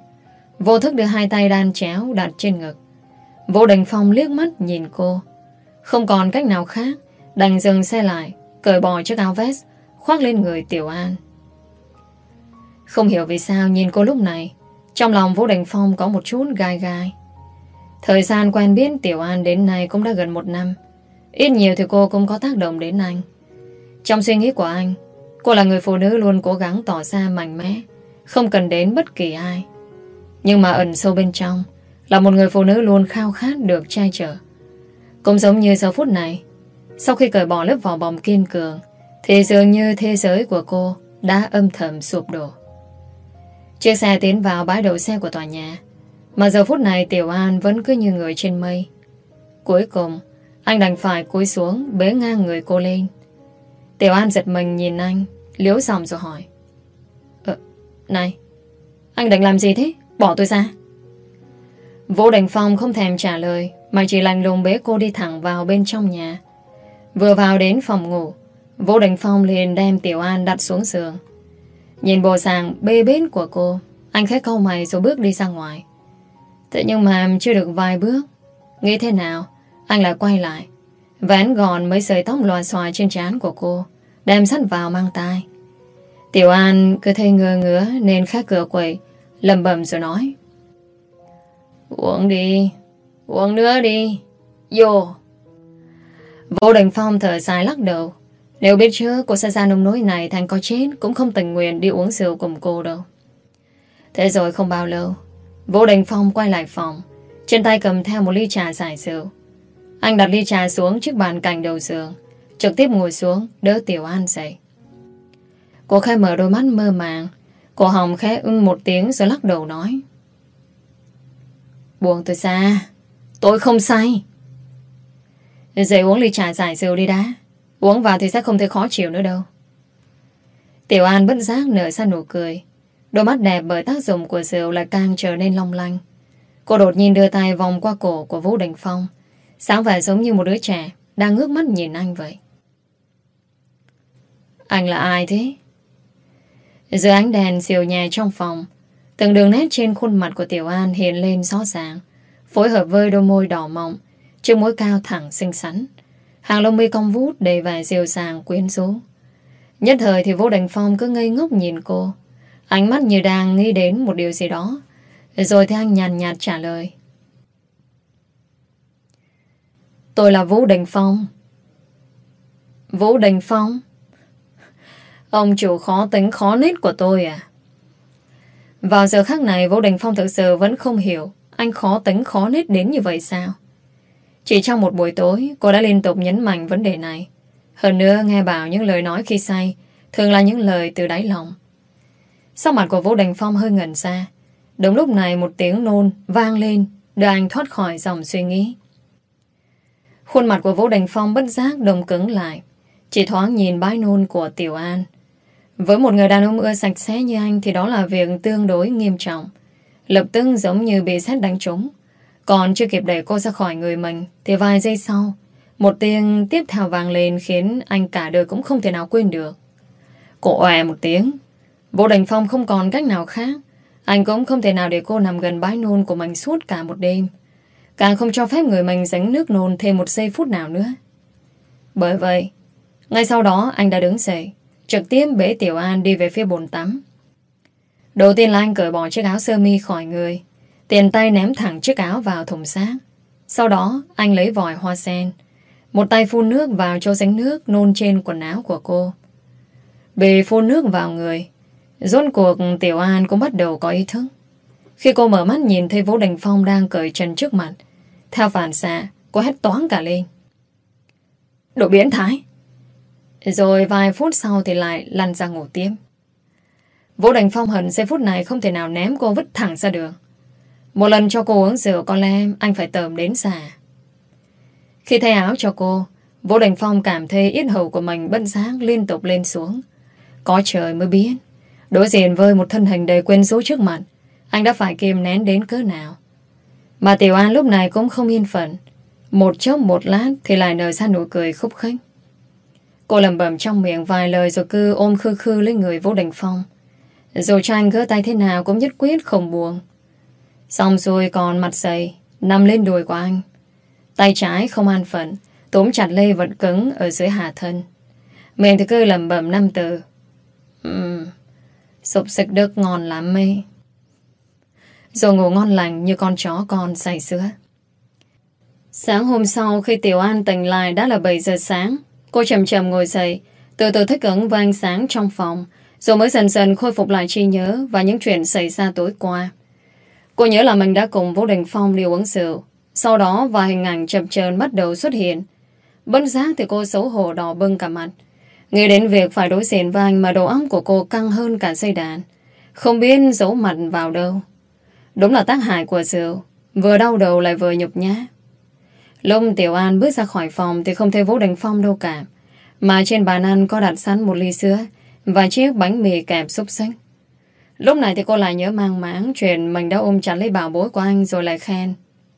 Vô thức đưa hai tay đan chéo đặt trên ngực. Vô Đình Phong liếc mắt nhìn cô. Không còn cách nào khác, đành dừng xe lại, cởi bỏ chiếc áo vest, khoác lên người Tiểu An. Không hiểu vì sao nhìn cô lúc này, trong lòng Vũ Đình Phong có một chút gai gai. Thời gian quen biết Tiểu An đến nay cũng đã gần một năm. Ít nhiều thì cô cũng có tác động đến anh. Trong suy nghĩ của anh, cô là người phụ nữ luôn cố gắng tỏ ra mạnh mẽ, không cần đến bất kỳ ai. Nhưng mà ẩn sâu bên trong là một người phụ nữ luôn khao khát được trai trở. Cũng giống như giờ phút này, sau khi cởi bỏ lớp vỏ bọc kiên cường, thì dường như thế giới của cô đã âm thầm sụp đổ. Chiếc xe tiến vào bãi đậu xe của tòa nhà, mà giờ phút này Tiểu An vẫn cứ như người trên mây. Cuối cùng, anh đành phải cúi xuống bế ngang người cô lên. Tiểu An giật mình nhìn anh, liếu giọng rồi hỏi. Ờ, này, anh định làm gì thế? Bỏ tôi ra. Vũ Đình Phong không thèm trả lời, mà chỉ lành lùng bế cô đi thẳng vào bên trong nhà. Vừa vào đến phòng ngủ, Vũ Đình Phong liền đem Tiểu An đặt xuống giường. Nhìn bộ sàng bê bến của cô, anh khẽ câu mày rồi bước đi ra ngoài. Thế nhưng mà chưa được vài bước, nghĩ thế nào, anh lại quay lại. Vén gòn mấy sợi tóc loà xoài trên trán của cô, Đem sắt vào mang tai. Tiểu An cứ thấy ngơ ngứa Nên khát cửa quầy lầm bầm rồi nói. Uống đi, Uống nữa đi. Vô. Vô Đình Phong thở dài lắc đầu. Nếu biết trước cô sẽ ra nông nối này Thành có chết, cũng không tình nguyện đi uống rượu cùng cô đâu. Thế rồi không bao lâu, Vô Đình Phong quay lại phòng. Trên tay cầm theo một ly trà giải rượu anh đặt ly trà xuống trước bàn cạnh đầu giường. Trực tiếp ngồi xuống, Đỡ Tiểu An dậy. Cô khai mở đôi mắt mơ màng. Cô Hồng khẽ ưng một tiếng rồi lắc đầu nói. Buông tôi xa Tôi không say. Dậy uống ly trà giải rượu đi đã. Uống vào thì sẽ không thấy khó chịu nữa đâu. Tiểu An bất giác nở ra nụ cười. Đôi mắt đẹp bởi tác dụng của rượu lại càng trở nên long lanh. Cô đột nhiên đưa tay vòng qua cổ của Vũ Đình Phong. Sáng vẻ giống như một đứa trẻ Đang ngước mắt nhìn anh vậy. Anh là ai thế? Giữa ánh đèn siêu nhẹ trong phòng, Từng đường nét trên khuôn mặt của Tiểu An hiện lên rõ ràng, Phối hợp với đôi môi đỏ mọng, Chiếc mũi cao thẳng xinh xắn, Hàng lông mi cong vút đầy vẻ dịu sàng quyến rũ. Nhất thời thì vũ Đình Phong cứ ngây ngốc nhìn cô, Ánh mắt như đang nghĩ đến một điều gì đó, Rồi thì anh nhàn nhạt trả lời. Tôi là Vũ Đình Phong. Vũ Đình Phong? Ông chủ khó tính, khó nít của tôi à? Vào giờ khắc này, Vũ Đình Phong thực sự vẫn không hiểu anh khó tính, khó nít đến như vậy sao? Chỉ trong một buổi tối, cô đã liên tục nhấn mạnh vấn đề này. Hơn nữa, nghe bảo những lời nói khi say thường là những lời từ đáy lòng. Sau mặt của Vũ Đình Phong hơi ngẩn ra. Đúng lúc này, một tiếng nôn vang lên, đưa anh thoát khỏi dòng suy nghĩ. Khuôn mặt của Vũ Đình Phong bất giác đồng cứng lại. Chỉ thoáng nhìn bãi nôn của Tiểu An. Với một người đàn ông ưa sạch sẽ như anh Thì đó là việc tương đối nghiêm trọng. Lập tức giống như bị xét đánh trúng. Còn chưa kịp đẩy cô ra khỏi người mình Thì vài giây sau, Một tiếng tiếp theo vang lên Khiến anh cả đời cũng không thể nào quên được. Cô òe một tiếng. Vũ Đình Phong không còn cách nào khác. Anh cũng không thể nào để cô nằm gần bãi nôn của mình suốt cả một đêm. Càng không cho phép người mình dánh nước nôn thêm một giây phút nào nữa. Bởi vậy, ngay sau đó anh đã đứng dậy, trực tiếp bế Tiểu An đi về phía bồn tắm. Đầu tiên là anh cởi bỏ chiếc áo sơ mi khỏi người, tiền tay ném thẳng chiếc áo vào thùng xác. Sau đó, anh lấy vòi hoa sen, một tay phun nước vào cho dánh nước nôn trên quần áo của cô. Bị phun nước vào người, rốt cuộc Tiểu An cũng bắt đầu có ý thức. Khi cô mở mắt nhìn thấy Vũ Đình Phong đang cởi trần trước mặt, theo phản xạ, cô hét toán cả lên. Độ biến thái! Rồi vài phút sau thì lại lăn ra ngủ tiếp. Vũ đành Phong hận giây phút này không thể nào ném cô vứt thẳng ra được Một lần cho cô uống rượu có lẽ anh phải tờm đến xà Khi thay áo cho cô, Vũ đành Phong cảm thấy yết hầu của mình bân sáng liên tục lên xuống. Có trời mới biết. Đối diện với một thân hình đầy quên số trước mặt, anh đã phải kìm nén đến cỡ nào. Mà Tiểu An lúc này cũng không yên phận. Một chốc một lát thì lại nở ra nụ cười khúc khích. Cô lầm bẩm trong miệng vài lời rồi cứ ôm khư khư lên người Vũ Đình Phong. Dù cho anh gỡ tay thế nào cũng nhất quyết không buồn. Xong rồi còn mặt dày, nằm lên đùi của anh. Tay trái không an phận, túm chặt lê vật cứng ở dưới hạ thân. Miệng thì cứ lầm bẩm năm từ. Ừm, sụp xịt đức ngon lắm mê. Rồi ngủ ngon lành như con chó con say sữa. Sáng hôm sau khi Tiểu An tỉnh lại đã là 7 giờ sáng. Cô chậm chậm ngồi dậy, từ từ thích ứng với ánh sáng trong phòng, rồi mới dần dần khôi phục lại trí nhớ và những chuyện xảy ra tối qua. Cô nhớ là mình đã cùng Vũ Đình Phong đi uống rượu. Sau đó vài hình ảnh chậm chờn bắt đầu xuất hiện. Bất giác thì cô xấu hổ đỏ bưng cả mặt. Nghĩ đến việc phải đối diện với anh mà đầu óc của cô căng hơn cả dây đàn. Không biết giấu mặt vào đâu. Đúng là tác hại của rượu. Vừa đau đầu lại vừa nhục nhá. Lúc Tiểu An bước ra khỏi phòng thì không thấy Vũ Đình Phong đâu cả. Mà trên bàn ăn có đặt sẵn một ly sữa và chiếc bánh mì kẹp xúc xích. Lúc này thì cô lại nhớ mang máng chuyện mình đã ôm chặt lấy bảo bối của anh rồi lại khen.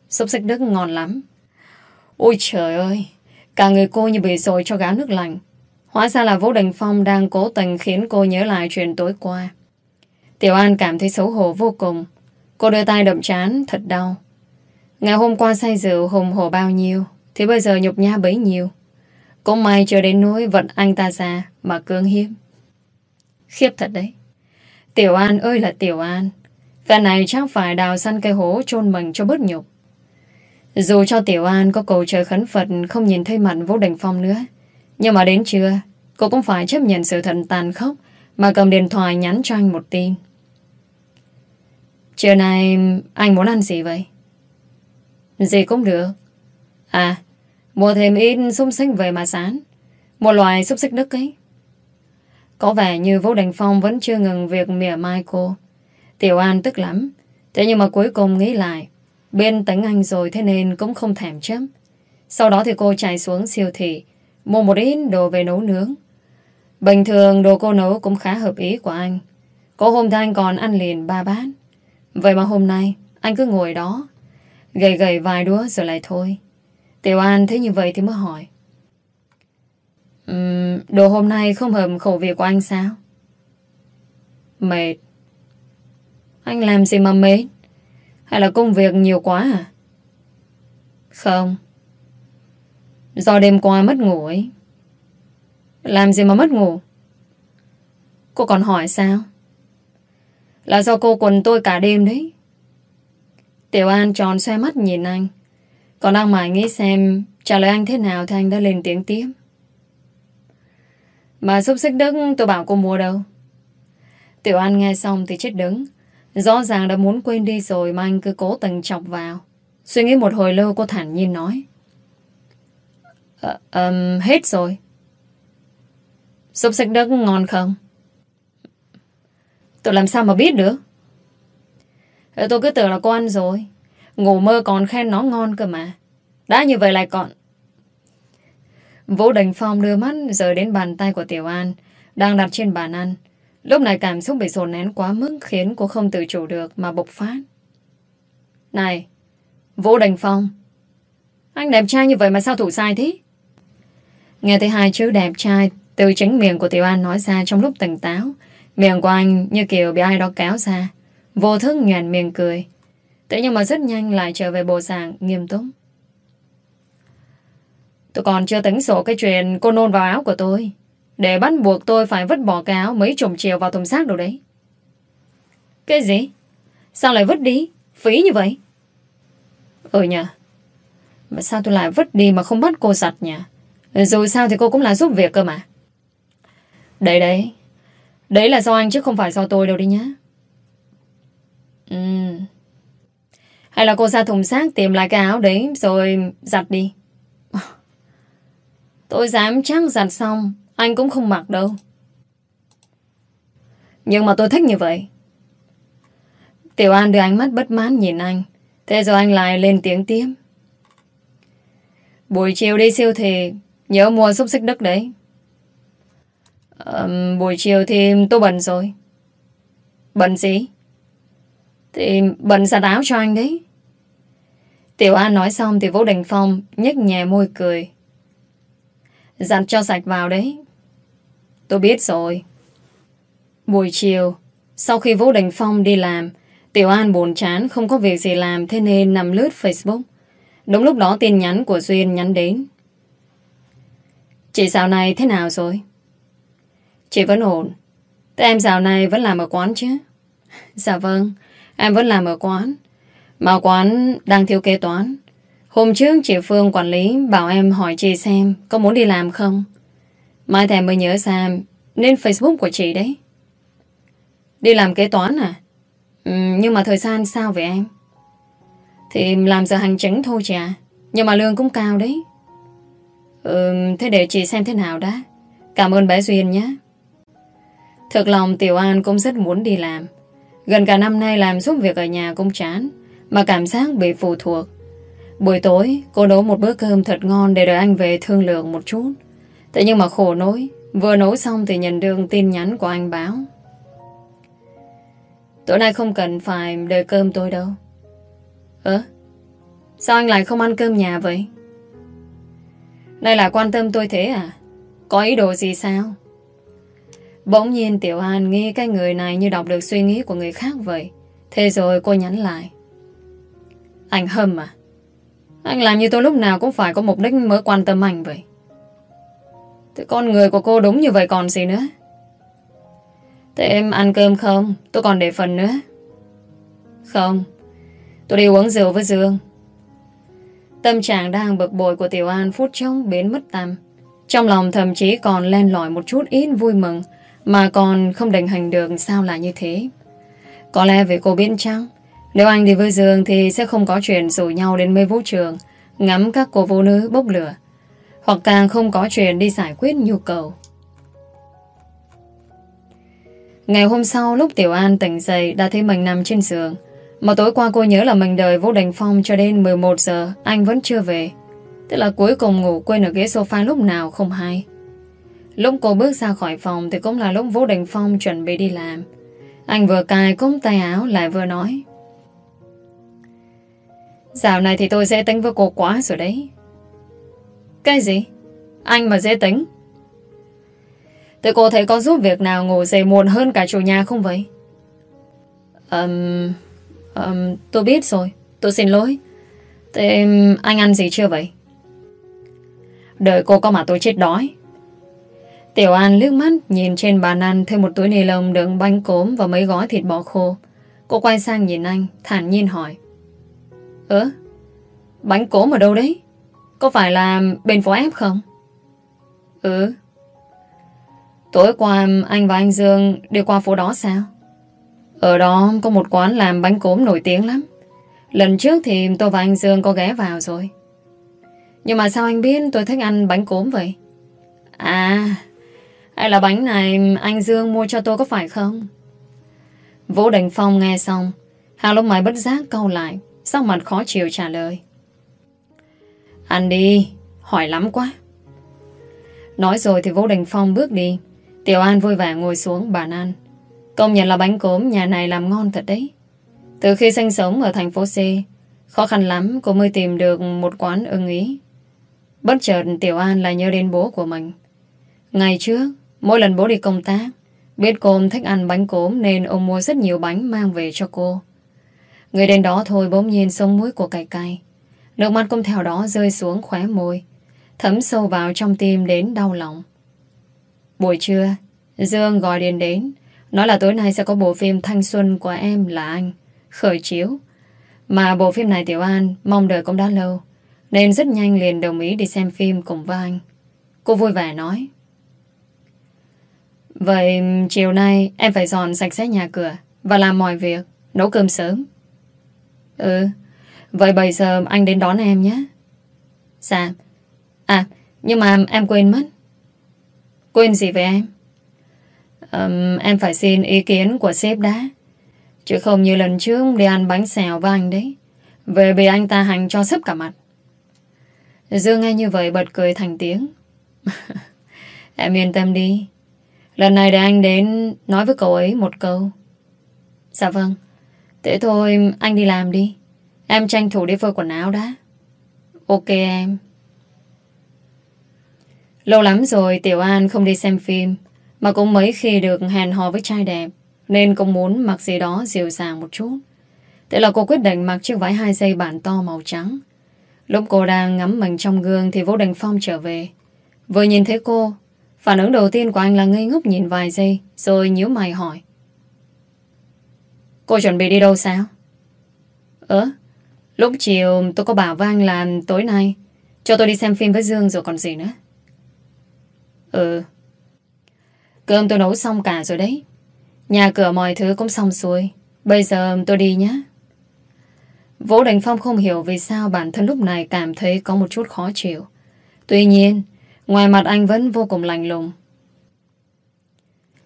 Xúc xích Đức ngon lắm. Ôi trời ơi, cả người cô như bị rồi cho gáo nước lạnh. Hóa ra là Vũ Đình Phong đang cố tình khiến cô nhớ lại chuyện tối qua. Tiểu An cảm thấy xấu hổ vô cùng. Cô đưa tay đậm chán, thật đau. Ngày hôm qua say rượu hùng hổ bao nhiêu, thì bây giờ nhục nhã bấy nhiêu. Cũng may chưa đến nỗi vận anh ta ra mà cương hiếp. Khiếp thật đấy. Tiểu An ơi là Tiểu An. Phen này chắc phải đào săn cây hố chôn mình cho bớt nhục. Dù cho Tiểu An có cầu trời khấn Phật không nhìn thấy mặt Vũ Đình Phong nữa. Nhưng mà đến trưa, cô cũng phải chấp nhận sự thần tàn khốc mà cầm điện thoại nhắn cho anh một tin. Trưa nay anh muốn ăn gì vậy? Gì cũng được. À, mua thêm ít xúc xích về mà sán. Một loại xúc xích đức ấy. Có vẻ như Vũ Đình Phong vẫn chưa ngừng việc mỉa mai cô. Tiểu An tức lắm. Thế nhưng mà cuối cùng nghĩ lại. Bên tính anh rồi thế nên cũng không thèm chấm. Sau đó thì cô chạy xuống siêu thị. Mua một ít đồ về nấu nướng. Bình thường đồ cô nấu cũng khá hợp ý của anh. Có hôm thì anh còn ăn liền ba bát. Vậy mà hôm nay anh cứ ngồi đó. Gầy gầy vài đũa rồi lại thôi. Tiểu An thấy như vậy thì mới hỏi. Um, đồ hôm nay không hợp khẩu vị của anh sao? Mệt. Anh làm gì mà mệt? Hay là công việc nhiều quá à? Không. Do đêm qua mất ngủ ấy. Làm gì mà mất ngủ? Cô còn hỏi sao? Là do cô quần tôi cả đêm đấy. Tiểu An tròn xoay mắt nhìn anh. Còn đang mải nghĩ xem trả lời anh thế nào thì anh đã lên tiếng tiếp. Mà xúc xích đức tôi bảo cô mua đâu. Tiểu An nghe xong thì chết đứng. Rõ ràng đã muốn quên đi rồi mà anh cứ cố tình chọc vào. Suy nghĩ một hồi lâu cô thản nhiên nói. Uh, um, hết rồi. Xúc xích đức ngon không? Tôi làm sao mà biết được? Ờ, tôi cứ tưởng là cô ăn rồi. Ngủ mơ còn khen nó ngon cơ mà. Đã như vậy lại còn... Vũ Đình Phong đưa mắt rời đến bàn tay của Tiểu An đang đặt trên bàn ăn. Lúc này cảm xúc bị dồn nén quá mức khiến cô không tự chủ được mà bộc phát. Này, Vũ Đình Phong, anh đẹp trai như vậy mà sao thủ sai thế? Nghe thấy hai chữ đẹp trai từ chính miệng của Tiểu An nói ra trong lúc tỉnh táo. Miệng của anh như kiểu bị ai đó kéo ra. Vô thức nhoàn miệng cười. Thế nhưng mà rất nhanh lại trở về bộ dạng nghiêm túc. Tôi còn chưa tính sổ cái chuyện cô nôn vào áo của tôi. Để bắt buộc tôi phải vứt bỏ cái áo mấy chục chiều vào thùng xác đâu đấy. Cái gì? Sao lại vứt đi? Phí như vậy? Ừ nhờ. Mà sao tôi lại vứt đi mà không bắt cô giặt nhỉ? Dù sao thì cô cũng là giúp việc cơ mà. Đấy đấy. Đấy là do anh chứ không phải do tôi đâu đi nhá. Ừ. Hay là cô ra thùng xác tìm lại cái áo đấy rồi giặt đi. Tôi dám chắc giặt xong Anh cũng không mặc đâu Nhưng mà tôi thích như vậy Tiểu An đưa ánh mắt bất mãn nhìn anh Thế rồi anh lại lên tiếng tiếp. Buổi chiều đi siêu thị, nhớ mua xúc xích đất đấy. Um, buổi chiều thì tôi bận rồi. Bận gì? Thì bận giặt áo cho anh đấy. Tiểu An nói xong thì Vũ Đình Phong nhếch nhẹ môi cười. Giặt cho sạch vào đấy. Tôi biết rồi. Buổi chiều, sau khi Vũ Đình Phong đi làm, Tiểu An buồn chán không có việc gì làm thế nên nằm lướt Facebook. Đúng lúc đó tin nhắn của Duyên nhắn đến. Chị dạo này thế nào rồi? Chị vẫn ổn. Thế em dạo này vẫn làm ở quán chứ? Dạ vâng, em vẫn làm ở quán. Mà quán đang thiếu kế toán. Hôm trước chị Phương quản lý bảo em hỏi chị xem có muốn đi làm không. Mai thèm mới nhớ xem nên Facebook của chị đấy. Đi làm kế toán à? Ừ, nhưng mà thời gian sao vậy em? Thì làm giờ hành chính thôi chị à. Nhưng mà lương cũng cao đấy. Ừ, thế để chị xem thế nào đã. Cảm ơn bé Duyên nhé. Thực lòng Tiểu An cũng rất muốn đi làm. Gần cả năm nay làm giúp việc ở nhà cũng chán, mà cảm giác bị phụ thuộc. Buổi tối, cô nấu một bữa cơm thật ngon để đợi anh về thương lượng một chút. Thế nhưng mà khổ nỗi, vừa nấu xong thì nhận được tin nhắn của anh báo. Tối nay không cần phải đợi cơm tôi đâu. Ơ? sao anh lại không ăn cơm nhà vậy? đây là quan tâm tôi thế à? Có ý đồ gì sao? Bỗng nhiên Tiểu An nghi cái người này như đọc được suy nghĩ của người khác vậy. Thế rồi cô nhắn lại. Anh hâm à? Anh làm như tôi lúc nào cũng phải có mục đích mới quan tâm anh vậy. Thế con người của cô đúng như vậy còn gì nữa? Thế em ăn cơm không? Tôi còn để phần nữa. Không. Tôi đi uống rượu với Dương. Tâm trạng đang bực bội của Tiểu An phút chốc biến mất tăm. Trong lòng thậm chí còn len lỏi một chút ít vui mừng mà còn không định hình được sao lại như thế. Có lẽ vì cô biết chăng, nếu anh đi với Dương thì sẽ không có chuyện rủ nhau đến mê vũ trường, ngắm các cô vô nữ bốc lửa hoặc càng không có chuyện đi giải quyết nhu cầu. Ngày hôm sau, lúc Tiểu An tỉnh dậy, đã thấy mình nằm trên giường. Mà tối qua cô nhớ là mình đợi Vũ Đình Phong cho đến 11 giờ, anh vẫn chưa về. Tức là cuối cùng ngủ quên ở ghế sofa lúc nào không hay. Lúc cô bước ra khỏi phòng thì cũng là lúc Vũ Đình Phong chuẩn bị đi làm. Anh vừa cài cúng tay áo lại vừa nói. Dạo này thì tôi dễ tính với cô quá rồi đấy. Cái gì? Anh mà dễ tính? tôi cô thấy có giúp việc nào ngủ dậy muộn hơn cả chủ nhà không vậy? Um, um, tôi biết rồi. Tôi xin lỗi. Thế anh ăn gì chưa vậy? Đợi cô có mà tôi chết đói. Tiểu An liếc mắt nhìn trên bàn ăn thêm một túi ni lông đựng bánh cốm và mấy gói thịt bò khô. Cô quay sang nhìn anh, thản nhiên hỏi. Ơ? bánh cốm ở đâu đấy? Có phải là bên phố ép không? Ừ. Tối qua anh và anh Dương đi qua phố đó sao? Ở đó có một quán làm bánh cốm nổi tiếng lắm. Lần trước thì tôi và anh Dương có ghé vào rồi. Nhưng mà sao anh biết tôi thích ăn bánh cốm vậy? À, hay là bánh này anh Dương mua cho tôi có phải không? Vũ Đình Phong nghe xong, hàng lúc mày bất giác câu lại, sắc mặt khó chịu trả lời. Ăn đi, hỏi lắm quá. Nói rồi thì Vũ Đình Phong bước đi. Tiểu An vui vẻ ngồi xuống bàn ăn. Công nhận là bánh cốm nhà này làm ngon thật đấy. Từ khi sinh sống ở thành phố C, khó khăn lắm cô mới tìm được một quán ưng ý. Bất chợt Tiểu An lại nhớ đến bố của mình. Ngày trước, mỗi lần bố đi công tác, biết cô thích ăn bánh cốm nên ông mua rất nhiều bánh mang về cho cô. Người đến đó thôi bỗng nhiên sông mũi của cay cay. Nước mắt cũng theo đó rơi xuống khóe môi, thấm sâu vào trong tim đến đau lòng. Buổi trưa, Dương gọi điện đến, nói là tối nay sẽ có bộ phim thanh xuân của em là anh, khởi chiếu. Mà bộ phim này Tiểu An mong đợi cũng đã lâu, nên rất nhanh liền đồng ý đi xem phim cùng với anh. Cô vui vẻ nói. Vậy chiều nay em phải dọn sạch sẽ nhà cửa và làm mọi việc, nấu cơm sớm. Ừ, vậy bây giờ anh đến đón em nhé. Dạ. À, nhưng mà em quên mất. Quên gì vậy em? Um, em phải xin ý kiến của sếp đã. Chứ không như lần trước đi ăn bánh xèo với anh đấy. Về bị anh ta hành cho sấp cả mặt Dương nghe như vậy bật cười thành tiếng Em yên tâm đi Lần này để anh đến Nói với cậu ấy một câu. Dạ vâng. Thế thôi, anh đi làm đi. Em tranh thủ đi phơi quần áo đã. Ok em. Lâu lắm rồi Tiểu An không đi xem phim, Mà cũng mấy khi được hẹn hò với trai đẹp, Nên cũng muốn mặc gì đó dịu dàng một chút. Thế là cô quyết định mặc chiếc váy hai dây bản to màu trắng. Lúc cô đang ngắm mình trong gương Thì Vũ Đình Phong trở về. Vừa nhìn thấy cô Phản ứng đầu tiên của anh là ngây ngốc nhìn vài giây Rồi nhíu mày hỏi. Cô chuẩn bị đi đâu sao? Ơ Lúc chiều tôi có bảo với anh là tối nay Cho tôi đi xem phim với Dương rồi còn gì nữa. Ừ. Cơm tôi nấu xong cả rồi đấy. Nhà cửa mọi thứ cũng xong xuôi. Bây giờ tôi đi nhé. Vũ Đình Phong không hiểu vì sao bản thân lúc này cảm thấy có một chút khó chịu. Tuy nhiên, ngoài mặt anh vẫn vô cùng lành lùng.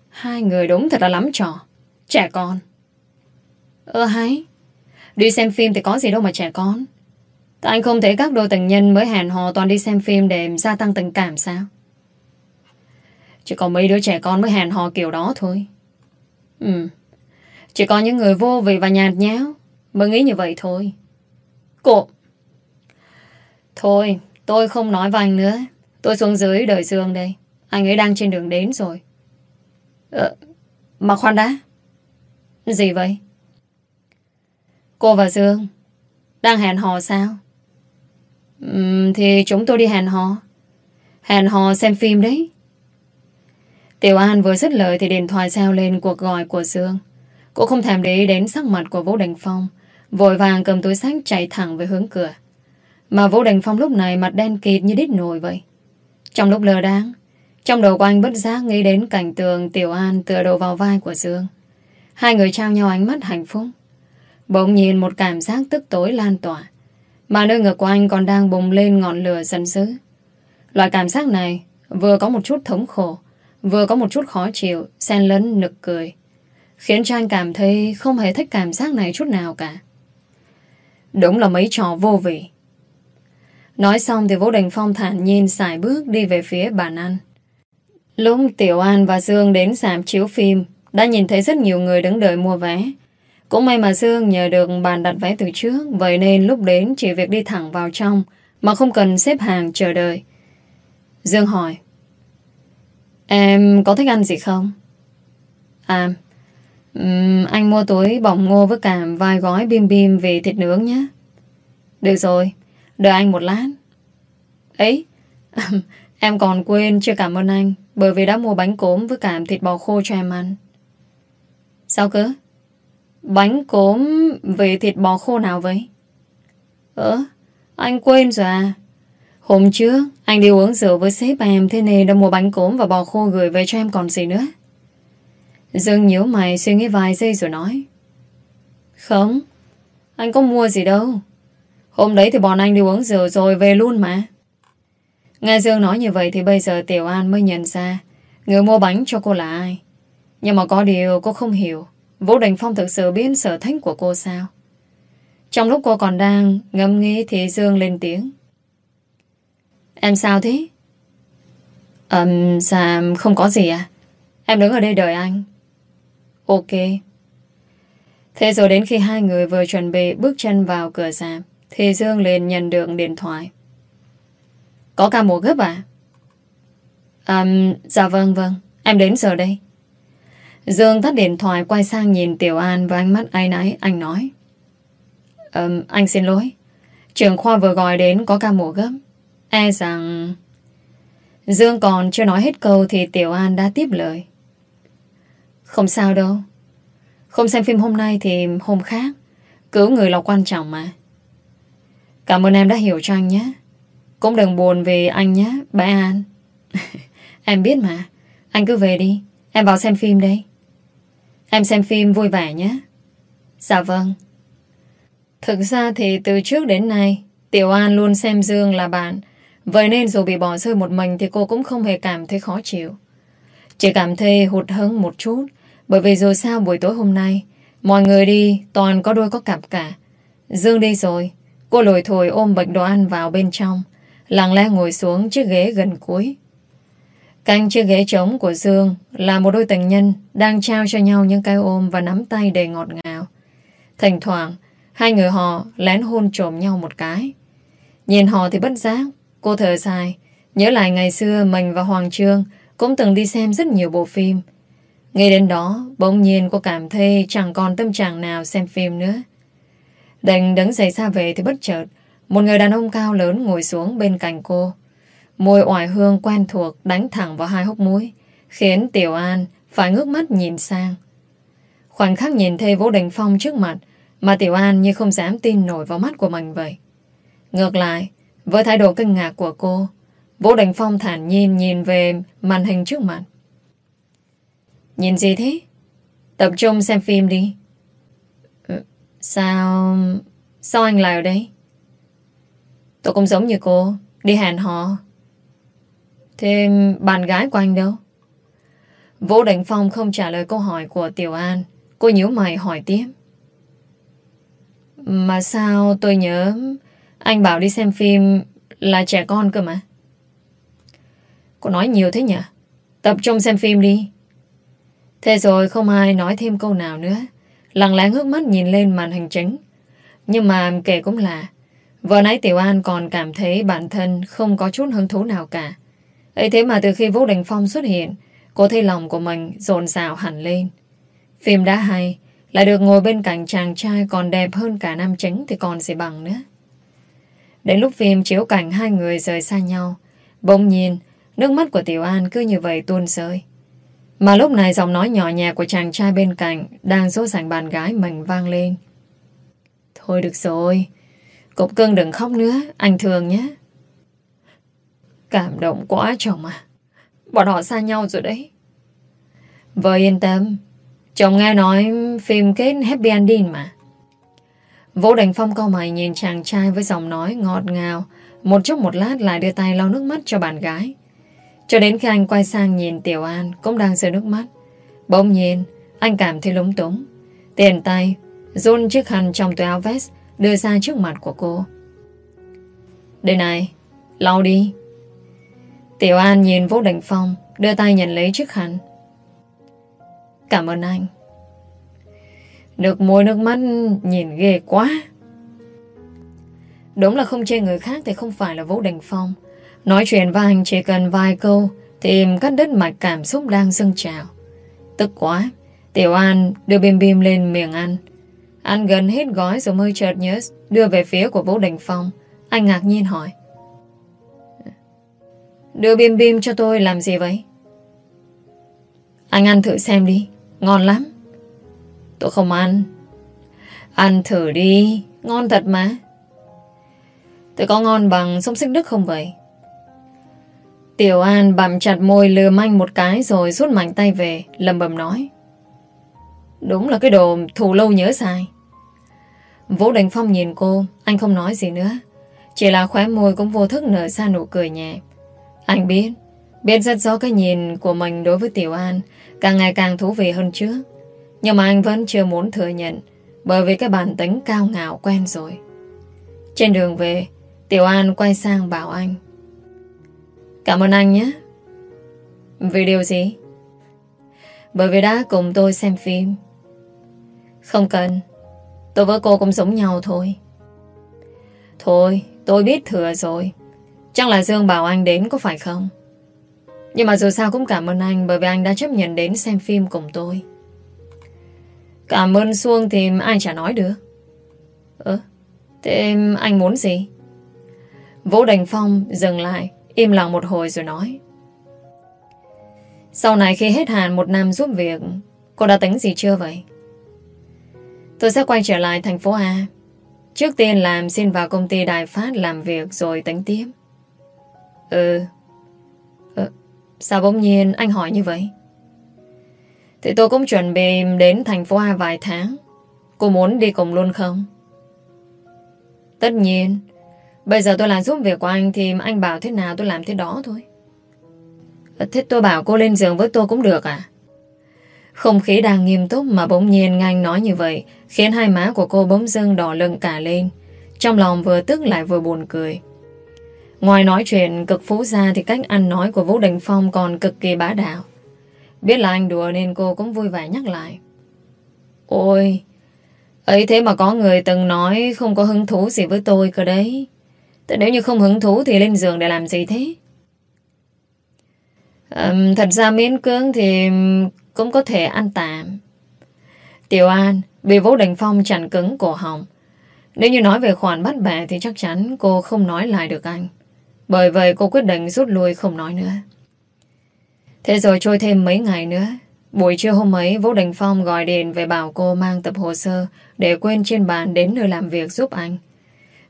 Hai người đúng thật là lắm trò. Trẻ con. Ơ hay. Đi xem phim thì có gì đâu mà trẻ con. Tại anh không thấy các đôi tình nhân mới hẹn hò toàn đi xem phim để gia tăng tình cảm sao? Chỉ có mấy đứa trẻ con mới hẹn hò kiểu đó thôi. Ừ. Chỉ có những người vô vị và nhạt nháo mới nghĩ như vậy thôi. Cô... Thôi, tôi không nói với anh nữa. Tôi xuống dưới đợi Dương đây. Anh ấy đang trên đường đến rồi. Ờ, mà khoan đã. Gì vậy? Cô và Dương đang hẹn hò sao? Uhm, thì chúng tôi đi hẹn hò. Hẹn hò xem phim đấy. Tiểu An vừa dứt lời thì điện thoại reo lên cuộc gọi của Dương. Cô không thèm để ý đến sắc mặt của Vũ Đình Phong. Vội vàng cầm túi sách chạy thẳng về hướng cửa. Mà Vũ Đình Phong lúc này mặt đen kịt như đít nồi vậy. Trong lúc lờ đáng, trong đầu của anh bất giác nghĩ đến cảnh tường Tiểu An tựa đầu vào vai của Dương. Hai người trao nhau ánh mắt hạnh phúc. Bỗng nhìn một cảm giác tức tối lan tỏa. Mà nơi ngực của anh còn đang bùng lên ngọn lửa giận dữ. Loại cảm giác này vừa có một chút thống khổ, vừa có một chút khó chịu, xen lẫn nực cười. Khiến cho anh cảm thấy không hề thích cảm giác này chút nào cả. Đúng là mấy trò vô vị. Nói xong thì Vũ Đình Phong thản nhiên xài bước đi về phía bàn ăn. Lúc Tiểu An và Dương đến giảm chiếu phim, đã nhìn thấy rất nhiều người đứng đợi mua vé. Cũng may mà Dương nhờ được bàn đặt vé từ trước, vậy nên lúc đến chỉ việc đi thẳng vào trong, mà không cần xếp hàng chờ đợi. Dương hỏi, Em có thích ăn gì không? À, um, anh mua túi bỏng ngô với cả vài gói bim bim về thịt nướng nhé. Được rồi, đợi anh một lát. Ấy, em còn quên chưa cảm ơn anh bởi vì đã mua bánh cốm với cả thịt bò khô cho em ăn. Sao cơ? Bánh cốm về thịt bò khô nào vậy? Ơ, anh quên rồi à? Hôm trước, anh đi uống rượu với sếp em thế nên đã mua bánh cốm và bò khô gửi về cho em còn gì nữa. Dương nhíu mày suy nghĩ vài giây rồi nói. Không, anh có mua gì đâu. Hôm đấy thì bọn anh đi uống rượu rồi về luôn mà. Nghe Dương nói như vậy thì bây giờ Tiểu An mới nhận ra người mua bánh cho cô là ai. Nhưng mà có điều cô không hiểu Vũ Đình Phong thực sự biết sở thích của cô sao. Trong lúc cô còn đang ngâm nghĩ thì Dương lên tiếng. Em sao thế? Ừm, dạ không có gì à? Em đứng ở đây đợi anh. Ok. Thế rồi đến khi hai người vừa chuẩn bị bước chân vào cửa giảm thì Dương liền nhận được điện thoại. Có ca mùa gấp à? Um, dạ vâng vâng, em đến giờ đây. Dương tắt điện thoại quay sang nhìn Tiểu An và ánh mắt ai nấy anh nói. Um, anh xin lỗi. Trường khoa vừa gọi đến có ca mổ gấp. E rằng... Dương còn chưa nói hết câu thì Tiểu An đã tiếp lời. Không sao đâu. Không xem phim hôm nay thì hôm khác. Cứu người là quan trọng mà. Cảm ơn em đã hiểu cho anh nhé. Cũng đừng buồn vì anh nhé, bà An. em biết mà. Anh cứ về đi. Em vào xem phim đây. Em xem phim vui vẻ nhé. Dạ vâng. Thực ra thì từ trước đến nay, Tiểu An luôn xem Dương là bạn. Vậy nên dù bị bỏ rơi một mình thì cô cũng không hề cảm thấy khó chịu. Chỉ cảm thấy hụt hẫng một chút. Bởi vì dù sao buổi tối hôm nay, mọi người đi toàn có đôi có cặp cả. Dương đi rồi Cô lùi thổi ôm bịch đồ ăn vào bên trong, Lặng lẽ ngồi xuống chiếc ghế gần cuối. Cạnh chiếc ghế trống của Dương Là một đôi tình nhân Đang trao cho nhau những cái ôm Và nắm tay đầy ngọt ngào. Thỉnh thoảng, Hai người họ lén hôn trộm nhau một cái. Nhìn họ thì bất giác, Cô thở dài, Nhớ lại ngày xưa mình và Hoàng Trương Cũng từng đi xem rất nhiều bộ phim. Ngay đến đó, Bỗng nhiên cô cảm thấy chẳng còn tâm trạng nào xem phim nữa. Đành đứng dậy xa về thì bất chợt, Một người đàn ông cao lớn ngồi xuống bên cạnh cô. Môi oải hương quen thuộc Đánh thẳng vào hai hốc mũi, Khiến Tiểu An phải ngước mắt nhìn sang. Khoảnh khắc nhìn thấy Vũ Đình Phong trước mặt Mà Tiểu An như không dám tin nổi vào mắt của mình vậy. Ngược lại, Với thái độ kinh ngạc của cô, Vũ Đình Phong thản nhiên nhìn về màn hình trước mặt. Nhìn gì thế? Tập trung xem phim đi. Sao... Sao anh lại ở đây? Tôi cũng giống như cô, Đi hẹn họ Thế bạn gái của anh đâu? Vũ Đình Phong không trả lời câu hỏi của Tiểu An. Cô nhíu mày hỏi tiếp. Mà sao tôi nhớ Anh bảo đi xem phim Là trẻ con cơ mà? Cô nói nhiều thế nhỉ? Tập trung xem phim đi. Thế rồi không ai nói thêm câu nào nữa. Lặng lẽ ngước mắt nhìn lên màn hình chính. Nhưng mà kể cũng là, Vừa nãy Tiểu An còn cảm thấy bản thân Không có chút hứng thú nào cả. Ấy thế mà từ khi Vũ Đình Phong xuất hiện, Cô thấy lòng của mình rộn rào hẳn lên. Phim đã hay, Lại được ngồi bên cạnh chàng trai Còn đẹp hơn cả nam chính Thì còn gì bằng nữa. Đến lúc phim chiếu cảnh hai người rời xa nhau, Bỗng nhiên, Nước mắt của Tiểu An cứ như vậy tuôn rơi mà lúc này giọng nói nhỏ nhẹ của chàng trai bên cạnh đang dỗ dành bạn gái mình vang lên. Thôi được rồi, cục cưng đừng khóc nữa, anh thường nhé. Cảm động quá chồng à. Bọn họ xa nhau rồi đấy. Vợ yên tâm, chồng nghe nói phim kết happy ending mà. Vũ Đình Phong câu mày nhìn chàng trai với giọng nói ngọt ngào, một chút một lát lại đưa tay lau nước mắt cho bạn gái. Cho đến khi anh quay sang nhìn Tiểu An Cũng đang rơi nước mắt. Bỗng nhiên, anh cảm thấy lúng túng. Tiền tay, run chiếc khăn trong túi áo vest, Đưa ra trước mặt của cô. Đây này, Lau đi. Tiểu An nhìn Vũ Đình Phong, Đưa tay nhận lấy chiếc khăn. Cảm ơn anh. Được môi nước mắt Nhìn ghê quá. Đúng là không chê người khác Thì không phải là Vũ Đình Phong. Nói chuyện với anh chỉ cần vài câu Thì cắt đứt mạch cảm xúc đang dâng trào. Tức quá, Tiểu An đưa bim bim lên miệng ăn. Ăn gần hết gói rồi mới chợt nhớ, Đưa về phía của Vũ Đình Phong. Anh ngạc nhiên hỏi. Đưa bim bim cho tôi làm gì vậy? Anh ăn thử xem đi, Ngon lắm. Tôi không ăn. Ăn thử đi, Ngon thật mà. Tôi có ngon bằng sông xích đức không vậy? Tiểu An bằm chặt môi lừa manh một cái rồi rút mạnh tay về, lầm bầm nói. Đúng là cái đồ thù lâu nhớ sai. Vũ Đình Phong nhìn cô, anh không nói gì nữa. Chỉ là khóe môi cũng vô thức nở ra nụ cười nhẹ. Anh biết, biết rất rõ cái nhìn của mình đối với Tiểu An càng ngày càng thú vị hơn trước. Nhưng mà anh vẫn chưa muốn thừa nhận bởi vì cái bản tính cao ngạo quen rồi. Trên đường về, Tiểu An quay sang bảo anh. Cảm ơn anh nhé. Vì điều gì? Bởi vì đã cùng tôi xem phim. Không cần. Tôi với cô cũng giống nhau thôi. Thôi, tôi biết thừa rồi. Chắc là Dương bảo anh đến có phải không? Nhưng mà dù sao cũng cảm ơn anh Bởi vì anh đã chấp nhận đến xem phim cùng tôi. Cảm ơn Xuông thì ai chả nói được. Ơ, Thế anh muốn gì? Vũ Đình Phong dừng lại. Im lặng một hồi rồi nói Sau này khi hết hạn một năm giúp việc, Cô đã tính gì chưa vậy? Tôi sẽ quay trở lại thành phố A Trước tiên làm xin vào công ty Đài Phát làm việc rồi tính tiếp Ừ ừ Sao bỗng nhiên anh hỏi như vậy? Thì tôi cũng chuẩn bị đến thành phố A vài tháng Cô muốn đi cùng luôn không? Tất nhiên Bây giờ tôi làm giúp việc của anh Thì anh bảo thế nào tôi làm thế đó thôi Thế tôi bảo cô lên giường với tôi cũng được à Không khí đang nghiêm túc mà bỗng nhiên ngang nói như vậy khiến hai má của cô bỗng dưng đỏ lưng cả lên. Trong lòng vừa tức lại vừa buồn cười. Ngoài nói chuyện cực phú ra thì cách ăn nói của Vũ Đình Phong còn cực kỳ bá đạo. Biết là anh đùa nên cô cũng vui vẻ nhắc lại. Ôi, ấy thế mà có người từng nói không có hứng thú gì với tôi cơ đấy. Thế nếu như không hứng thú thì lên giường để làm gì thế? À, thật ra miễn cưỡng thì cũng có thể ăn tạm. Tiểu An bị Vũ Đình Phong chặn cứng cổ họng. Nếu như nói về khoản bắt bẻ thì chắc chắn cô không nói lại được anh. Bởi vậy cô quyết định rút lui không nói nữa. Thế rồi trôi thêm mấy ngày nữa. Buổi trưa hôm ấy, Vũ Đình Phong gọi điện về bảo cô mang tập hồ sơ để quên trên bàn đến nơi làm việc giúp anh.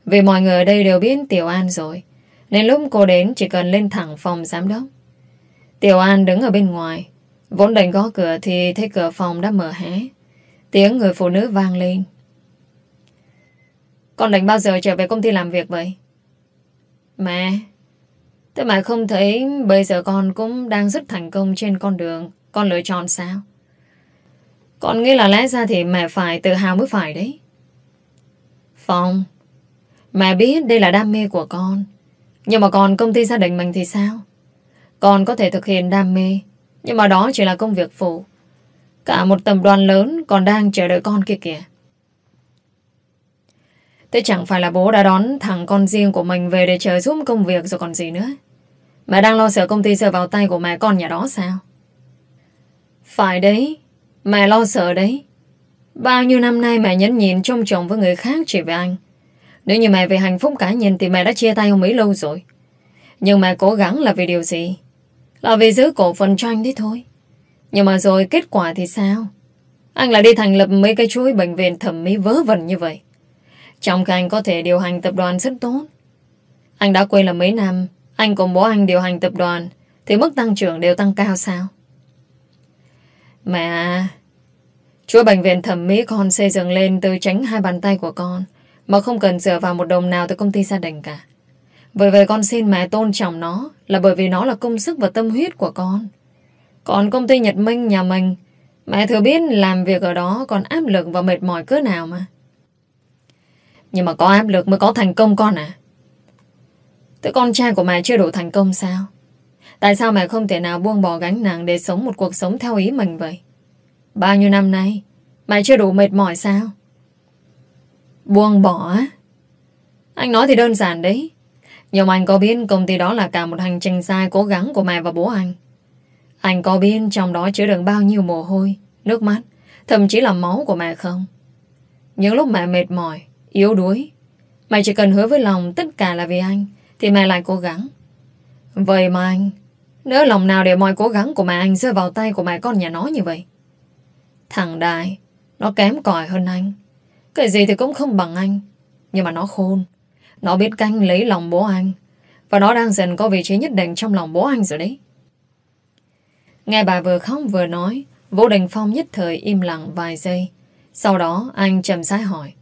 Vì mọi người ở đây đều biết Tiểu An rồi, nên lúc cô đến chỉ cần lên thẳng phòng giám đốc. Tiểu An đứng ở bên ngoài, vốn định gõ cửa thì thấy cửa phòng đã mở hé. Tiếng người phụ nữ vang lên. Con định bao giờ trở về công ty làm việc vậy? Mẹ, thế mà không thấy bây giờ con cũng đang rất thành công trên con đường con lựa chọn sao? Con nghĩ là lẽ ra thì mẹ phải tự hào mới phải đấy. Phong, mẹ biết đây là đam mê của con. Nhưng mà còn công ty gia đình mình thì sao? Con có thể thực hiện đam mê, nhưng mà đó chỉ là công việc phụ. Cả một tầm đoàn lớn còn đang chờ đợi con kia kìa. Thế chẳng phải là bố đã đón thằng con riêng của mình về để chờ giúp công việc rồi còn gì nữa. Mẹ đang lo sợ công ty rơi vào tay của mẹ con nhà đó sao? Phải đấy, mẹ lo sợ đấy. Bao nhiêu năm nay mẹ nhẫn nhịn trông chồng với người khác chỉ về anh. Nếu như mẹ về hạnh phúc cá nhân thì mẹ đã chia tay ông ấy lâu rồi. Nhưng mẹ cố gắng là vì điều gì? Là vì giữ cổ phần cho anh đấy thôi. Nhưng mà rồi kết quả thì sao? Anh lại đi thành lập mấy cái chuỗi bệnh viện thẩm mỹ vớ vẩn như vậy. Trong khi anh có thể điều hành tập đoàn rất tốt. Anh đã quên là mấy năm anh cùng bố anh điều hành tập đoàn thì mức tăng trưởng đều tăng cao sao? Mẹ à, Chúa bệnh viện thẩm mỹ con xây dựng lên từ tránh hai bàn tay của con mà không cần dựa vào một đồng nào từ công ty gia đình cả. Bởi vậy con xin mẹ tôn trọng nó là bởi vì nó là công sức và tâm huyết của con. Còn công ty Nhật Minh nhà mình mẹ thừa biết làm việc ở đó còn áp lực và mệt mỏi cỡ nào mà. Nhưng mà có áp lực mới có thành công con à? Thế con trai của mẹ chưa đủ thành công sao? Tại sao mẹ không thể nào buông bỏ gánh nặng để sống một cuộc sống theo ý mình vậy? Bao nhiêu năm nay, mẹ chưa đủ mệt mỏi sao? Buông bỏ? Anh nói thì đơn giản đấy. Nhưng anh có biết công ty đó là cả một hành trình dài cố gắng của mẹ và bố anh. Anh có biết trong đó chứa đựng bao nhiêu mồ hôi, nước mắt, thậm chí là máu của mẹ không? Những lúc mẹ mệt mỏi, yếu đuối, mẹ chỉ cần hứa với lòng tất cả là vì anh, thì mẹ lại cố gắng. Vậy mà anh Nỡ lòng nào để mọi cố gắng của mẹ anh rơi vào tay của mẹ con nhà nó như vậy Thằng Đại Nó kém cỏi hơn anh cái gì thì cũng không bằng anh Nhưng mà nó khôn Nó biết canh lấy lòng bố anh Và nó đang dần có vị trí nhất định trong lòng bố anh rồi đấy Nghe bà vừa khóc vừa nói, Vũ Đình Phong nhất thời im lặng vài giây Sau đó, anh chậm rãi hỏi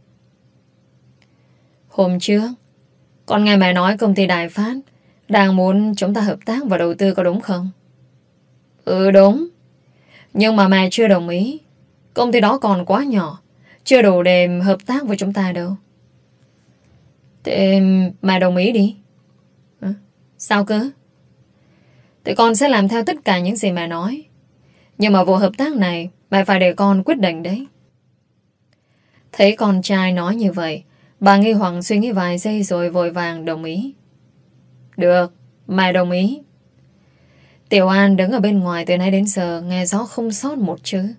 Hôm trước, Con nghe mẹ nói công ty Đại Phát đang muốn chúng ta hợp tác và đầu tư có đúng không? Ừ đúng. Nhưng mà mẹ chưa đồng ý. Công ty đó còn quá nhỏ. Chưa đủ để hợp tác với chúng ta đâu. Thế mẹ đồng ý đi. À, sao cơ? Thì con sẽ làm theo tất cả những gì mẹ nói. Nhưng mà vụ hợp tác này mẹ phải để con quyết định đấy. Thấy con trai nói như vậy Bà nghi hoặc suy nghĩ vài giây rồi vội vàng đồng ý. Được, mày đồng ý. Tiểu An đứng ở bên ngoài từ nay đến giờ nghe rõ không sót một chữ.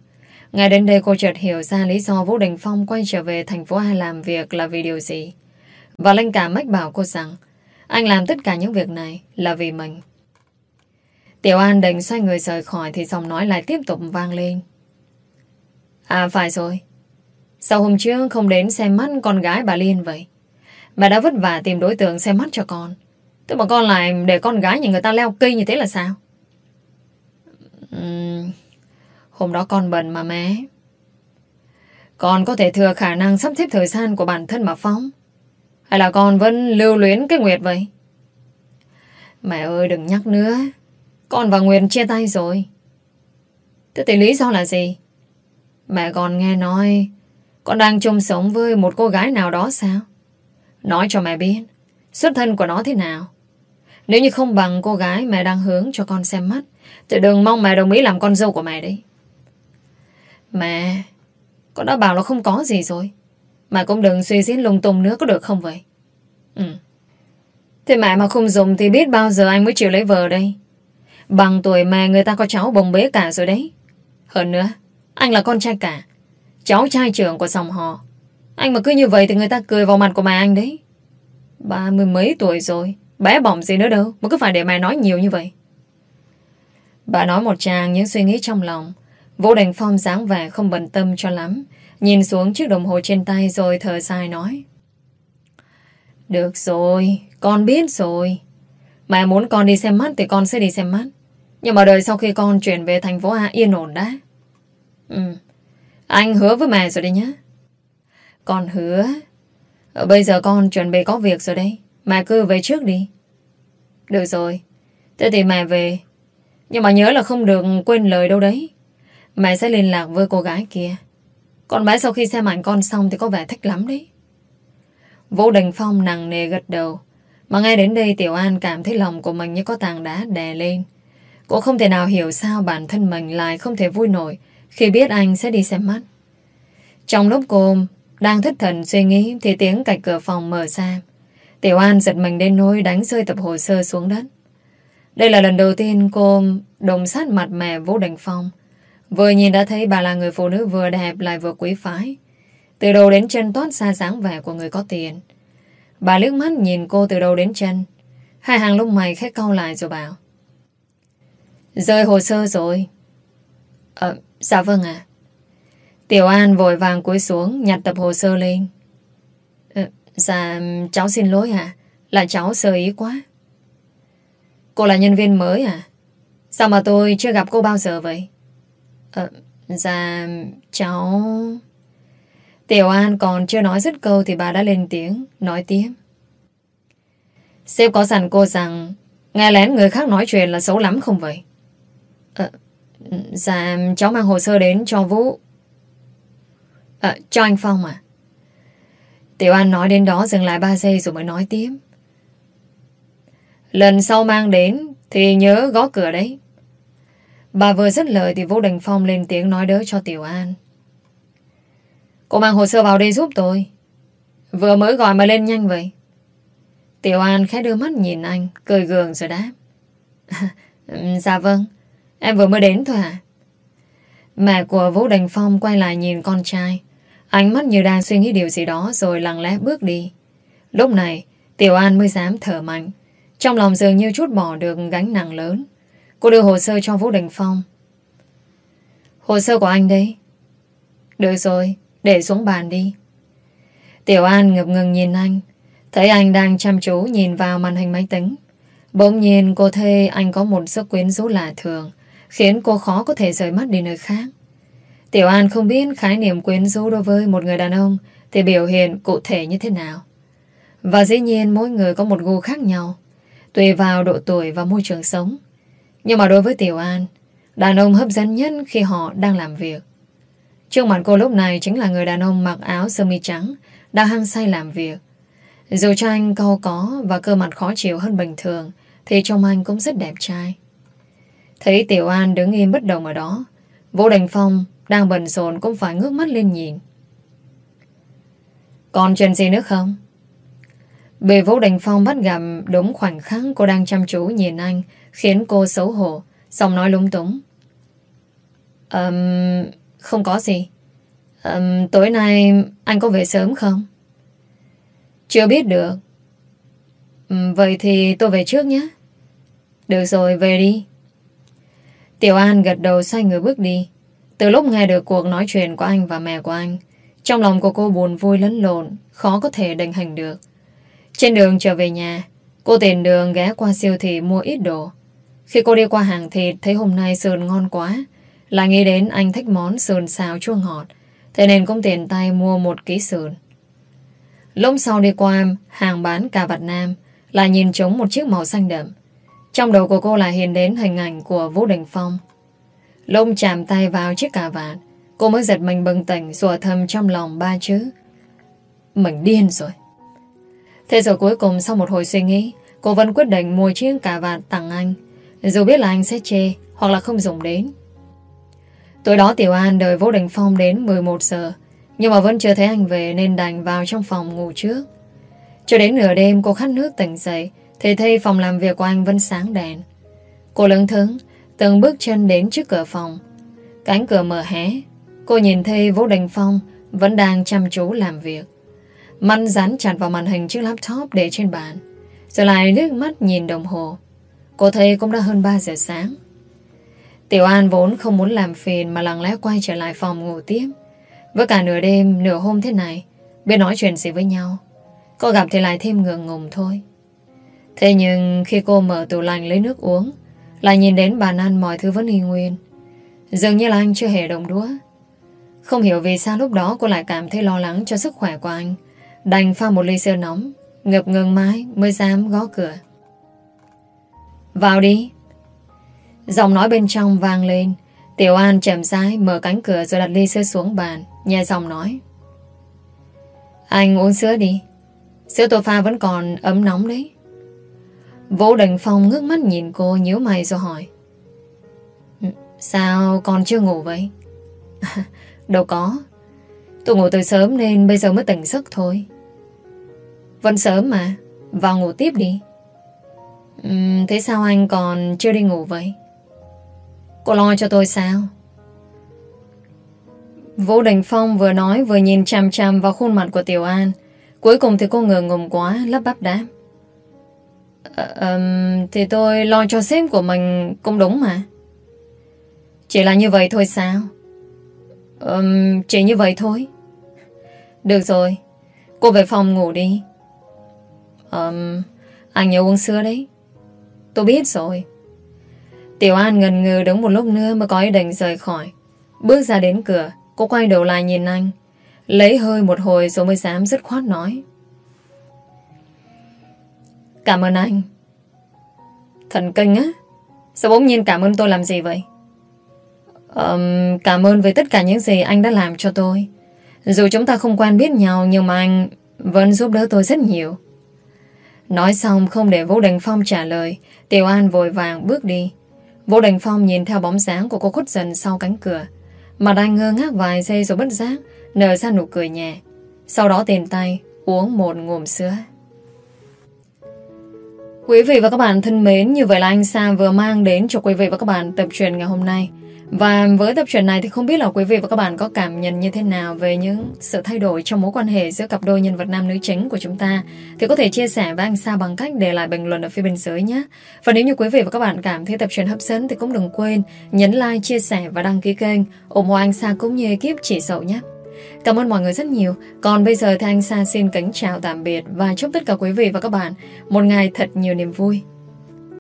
Ngay đến đây cô chợt hiểu ra lý do Vũ Đình Phong quay trở về thành phố A làm việc là vì điều gì. Và Linh cảm mách bảo cô rằng anh làm tất cả những việc này là vì mình. Tiểu An định xoay người rời khỏi thì giọng nói lại tiếp tục vang lên. À phải rồi. Sao hôm trước không đến xem mắt con gái bà Liên vậy? Bà đã vất vả tìm đối tượng xem mắt cho con. Thế mà con lại để con gái nhà người ta leo cây như thế là sao? Uhm, hôm đó con bận mà mẹ. Con có thể thừa khả năng sắp xếp thời gian của bản thân mà phóng Hay là con vẫn lưu luyến cái Nguyệt vậy? Mẹ ơi, đừng nhắc nữa. Con và Nguyệt chia tay rồi. Thế thì lý do là gì? Mẹ còn nghe nói con đang chung sống với một cô gái nào đó sao? Nói cho mẹ biết, xuất thân của nó thế nào. Nếu như không bằng cô gái mẹ đang hướng cho con xem mắt, thì đừng mong mẹ đồng ý làm con dâu của mẹ đấy. Mẹ, con đã bảo là không có gì rồi. Mà cũng đừng suy diễn lung tung nữa có được không vậy? Ừ. Thế mẹ mà không dùng thì biết bao giờ anh mới chịu lấy vợ đây. Bằng tuổi mẹ người ta có cháu bồng bế cả rồi đấy. Hơn nữa, anh là con trai cả. Cháu trai trưởng của dòng họ. Anh mà cứ như vậy thì người ta cười vào mặt của mẹ anh đấy. Ba mươi mấy tuổi rồi. Bé bỏng gì nữa đâu. Mà cứ phải để mẹ nói nhiều như vậy. Bà nói một tràng những suy nghĩ trong lòng. Vũ Đình Phong dáng vẻ không bận tâm cho lắm. Nhìn xuống chiếc đồng hồ trên tay rồi thở dài nói. Được rồi, con biết rồi. Mẹ muốn con đi xem mắt thì con sẽ đi xem mắt. Nhưng mà đợi sau khi con chuyển về thành phố A yên ổn đã. Ừ. Anh hứa với mẹ rồi đấy nhá. Con hứa. Ở bây giờ con chuẩn bị có việc rồi đấy. Mẹ cứ về trước đi. Được rồi. Thế thì mẹ về. Nhưng mà nhớ là không được quên lời đâu đấy. Mẹ sẽ liên lạc với cô gái kia. Con bé sau khi xem ảnh con xong thì có vẻ thích lắm đấy. Vũ Đình Phong nặng nề gật đầu. Mà ngay đến đây Tiểu An cảm thấy lòng của mình như có tảng đá đè lên. Cô không thể nào hiểu sao bản thân mình lại không thể vui nổi khi biết anh sẽ đi xem mắt. Trong lúc cô đang thất thần suy nghĩ thì tiếng cạch cửa phòng mở ra. Tiểu An giật mình đến nỗi đánh rơi tập hồ sơ xuống đất. Đây là lần đầu tiên cô đồng sát mặt mẹ Vũ Đình Phong. Vừa nhìn đã thấy bà là người phụ nữ vừa đẹp lại vừa quý phái. Từ đầu đến chân toát xa dáng vẻ của người có tiền. Bà liếc mắt nhìn cô từ đầu đến chân. Hai hàng lông mày khét cau lại rồi bảo. Rơi hồ sơ rồi. Ờ, dạ vâng ạ. Tiểu An vội vàng cúi xuống nhặt tập hồ sơ lên. Ờ, dạ, cháu xin lỗi ạ. Là cháu sơ ý quá. Cô là nhân viên mới à? Sao mà tôi chưa gặp cô bao giờ vậy? Ờ, dạ, cháu... Tiểu An còn chưa nói dứt câu thì bà đã lên tiếng, nói tiếp. Sếp có dặn cô rằng nghe lén người khác nói chuyện là xấu lắm không vậy? Ờ, dạ, cháu mang hồ sơ đến cho Vũ. Ờ, cho anh Phong à? Tiểu An nói đến đó dừng lại 3 giây rồi mới nói tiếp. Lần sau mang đến thì nhớ gõ cửa đấy. Bà vừa dứt lời thì Vũ Đình Phong lên tiếng nói đỡ cho Tiểu An. Cô mang hồ sơ vào đây giúp tôi. Vừa mới gọi mà lên nhanh vậy. Tiểu An khẽ đưa mắt nhìn anh, cười gường rồi đáp. dạ vâng, em vừa mới đến thôi à? Mẹ của Vũ Đình Phong quay lại nhìn con trai. Ánh mắt như đang suy nghĩ điều gì đó rồi lặng lẽ bước đi. Lúc này, Tiểu An mới dám thở mạnh. Trong lòng dường như chút bỏ được gánh nặng lớn. Cô đưa hồ sơ cho Vũ Đình Phong. Hồ sơ của anh đấy. Được rồi, để xuống bàn đi. Tiểu An ngập ngừng nhìn anh. Thấy anh đang chăm chú nhìn vào màn hình máy tính. Bỗng nhiên cô thấy anh có một sức quyến rũ lạ thường, khiến cô khó có thể rời mắt đi nơi khác. Tiểu An không biết khái niệm quyến rũ đối với một người đàn ông thì biểu hiện cụ thể như thế nào. Và dĩ nhiên mỗi người có một gu khác nhau, tùy vào độ tuổi và môi trường sống. Nhưng mà đối với Tiểu An, đàn ông hấp dẫn nhất khi họ đang làm việc. Trước mặt cô lúc này chính là người đàn ông mặc áo sơ mi trắng, đang hăng say làm việc. Dù cho anh câu có và cơ mặt khó chịu hơn bình thường, thì trông anh cũng rất đẹp trai. Thấy Tiểu An đứng im bất động ở đó, Vũ Đình Phong đang bận rộn cũng phải ngước mắt lên nhìn. Còn chuyện gì nữa không? Bị Vũ Đình Phong bắt gặp đúng khoảnh khắc cô đang chăm chú nhìn anh, khiến cô xấu hổ, xong nói lúng túng. Um, không có gì. Um, tối nay anh có về sớm không? Chưa biết được. Um, vậy thì tôi về trước nhé. Được rồi, về đi. Tiểu An gật đầu xoay người bước đi. Từ lúc nghe được cuộc nói chuyện của anh và mẹ của anh, trong lòng của cô buồn vui lẫn lộn, khó có thể định hình được. Trên đường trở về nhà, cô tiền đường ghé qua siêu thị mua ít đồ. Khi cô đi qua hàng thịt thấy hôm nay sườn ngon quá, lại nghĩ đến anh thích món sườn xào chua ngọt, thế nên cũng tiền tay mua một ký sườn. Lúc sau đi qua hàng bán cà vạt nam, lại nhìn trống một chiếc màu xanh đậm. Trong đầu của cô lại hiện đến hình ảnh của Vũ Đình Phong. Lông chạm tay vào chiếc cà vạt Cô mới giật mình bừng tỉnh Rùa thầm trong lòng ba chữ Mình điên rồi Thế rồi cuối cùng sau một hồi suy nghĩ Cô vẫn quyết định mua chiếc cà vạt tặng anh dù biết là anh sẽ chê, Hoặc là không dùng đến. Tối đó Tiểu An đợi Vũ Đình Phong đến 11 giờ, Nhưng mà vẫn chưa thấy anh về Nên đành vào trong phòng ngủ trước. Cho đến nửa đêm cô khát nước tỉnh dậy, Thì thấy phòng làm việc của anh vẫn sáng đèn. Cô lững thững Từng bước chân đến trước cửa phòng. Cánh cửa mở hé, Cô nhìn thấy Vũ Đình Phong Vẫn đang chăm chú làm việc. Mắt dán chặt vào màn hình chiếc laptop để trên bàn, Rồi lại nước mắt nhìn đồng hồ. Cô thấy cũng đã hơn 3 giờ sáng. Tiểu An vốn không muốn làm phiền Mà lặng lẽ quay trở lại phòng ngủ tiếp. Với cả nửa đêm, nửa hôm thế này Biết nói chuyện gì với nhau. Cô gặp thì lại thêm ngượng ngùng thôi. Thế nhưng khi cô mở tủ lạnh lấy nước uống Lại nhìn đến bàn ăn mọi thứ vẫn y nguyên. Dường như là anh chưa hề động đũa. Không hiểu vì sao lúc đó cô lại cảm thấy lo lắng cho sức khỏe của anh. Đành pha một ly sữa nóng Ngập ngừng mái mới dám gõ cửa. Vào đi. Giọng nói bên trong vang lên. Tiểu An chậm rãi mở cánh cửa Rồi đặt ly sữa xuống bàn, Nhẹ giọng nói. Anh uống sữa đi. Sữa tôi pha vẫn còn ấm nóng đấy. Vũ Đình Phong ngước mắt nhìn cô, nhíu mày rồi hỏi. Ừ, sao con chưa ngủ vậy? Đâu có. Tôi ngủ từ sớm nên bây giờ mới tỉnh giấc thôi. Vẫn sớm mà. Vào ngủ tiếp đi uhm, Thế sao anh còn chưa đi ngủ vậy? Cô lo cho tôi sao? Vũ Đình Phong vừa nói vừa nhìn chằm chằm vào khuôn mặt của Tiểu An. Cuối cùng thì cô ngờ ngùng quá, lấp bắp đáp. Um, thì tôi lo cho sếp của mình cũng đúng mà. Chỉ là như vậy thôi sao? Um, chỉ như vậy thôi. Được rồi, cô về phòng ngủ đi. Um, anh nhớ uống sữa đấy. Tôi biết rồi. Tiểu An ngần ngừ đứng một lúc nữa mới có ý định rời khỏi. Bước ra đến cửa, cô quay đầu lại nhìn anh. Lấy hơi một hồi rồi mới dám dứt khoát nói. Cảm ơn anh. Thần kinh á? Sao bỗng nhiên cảm ơn tôi làm gì vậy? Um, cảm ơn về tất cả những gì anh đã làm cho tôi. Dù chúng ta không quen biết nhau nhưng mà anh vẫn giúp đỡ tôi rất nhiều. Nói xong không để Vũ Đình Phong trả lời, Tiểu An vội vàng bước đi. Vũ Đình Phong nhìn theo bóng dáng của cô khuất dần sau cánh cửa. Mặt anh ngơ ngác vài giây rồi bất giác, nở ra nụ cười nhẹ. Sau đó tiền tay, uống một ngụm sữa. Quý vị và các bạn thân mến, như vậy là anh Sa vừa mang đến cho quý vị và các bạn tập truyện ngày hôm nay. Và với tập truyện này thì không biết là quý vị và các bạn có cảm nhận như thế nào về những sự thay đổi trong mối quan hệ giữa cặp đôi nhân vật nam nữ chính của chúng ta thì có thể chia sẻ với anh Sa bằng cách để lại bình luận ở phía bên dưới nhé. Và nếu như quý vị và các bạn cảm thấy tập truyện hấp dẫn thì cũng đừng quên nhấn like, chia sẻ và đăng ký kênh ủng hộ anh Sa cũng như ekip chỉ sầu nhé. Cảm ơn mọi người rất nhiều. Còn bây giờ thì anh Sa xin kính chào tạm biệt và chúc tất cả quý vị và các bạn một ngày thật nhiều niềm vui.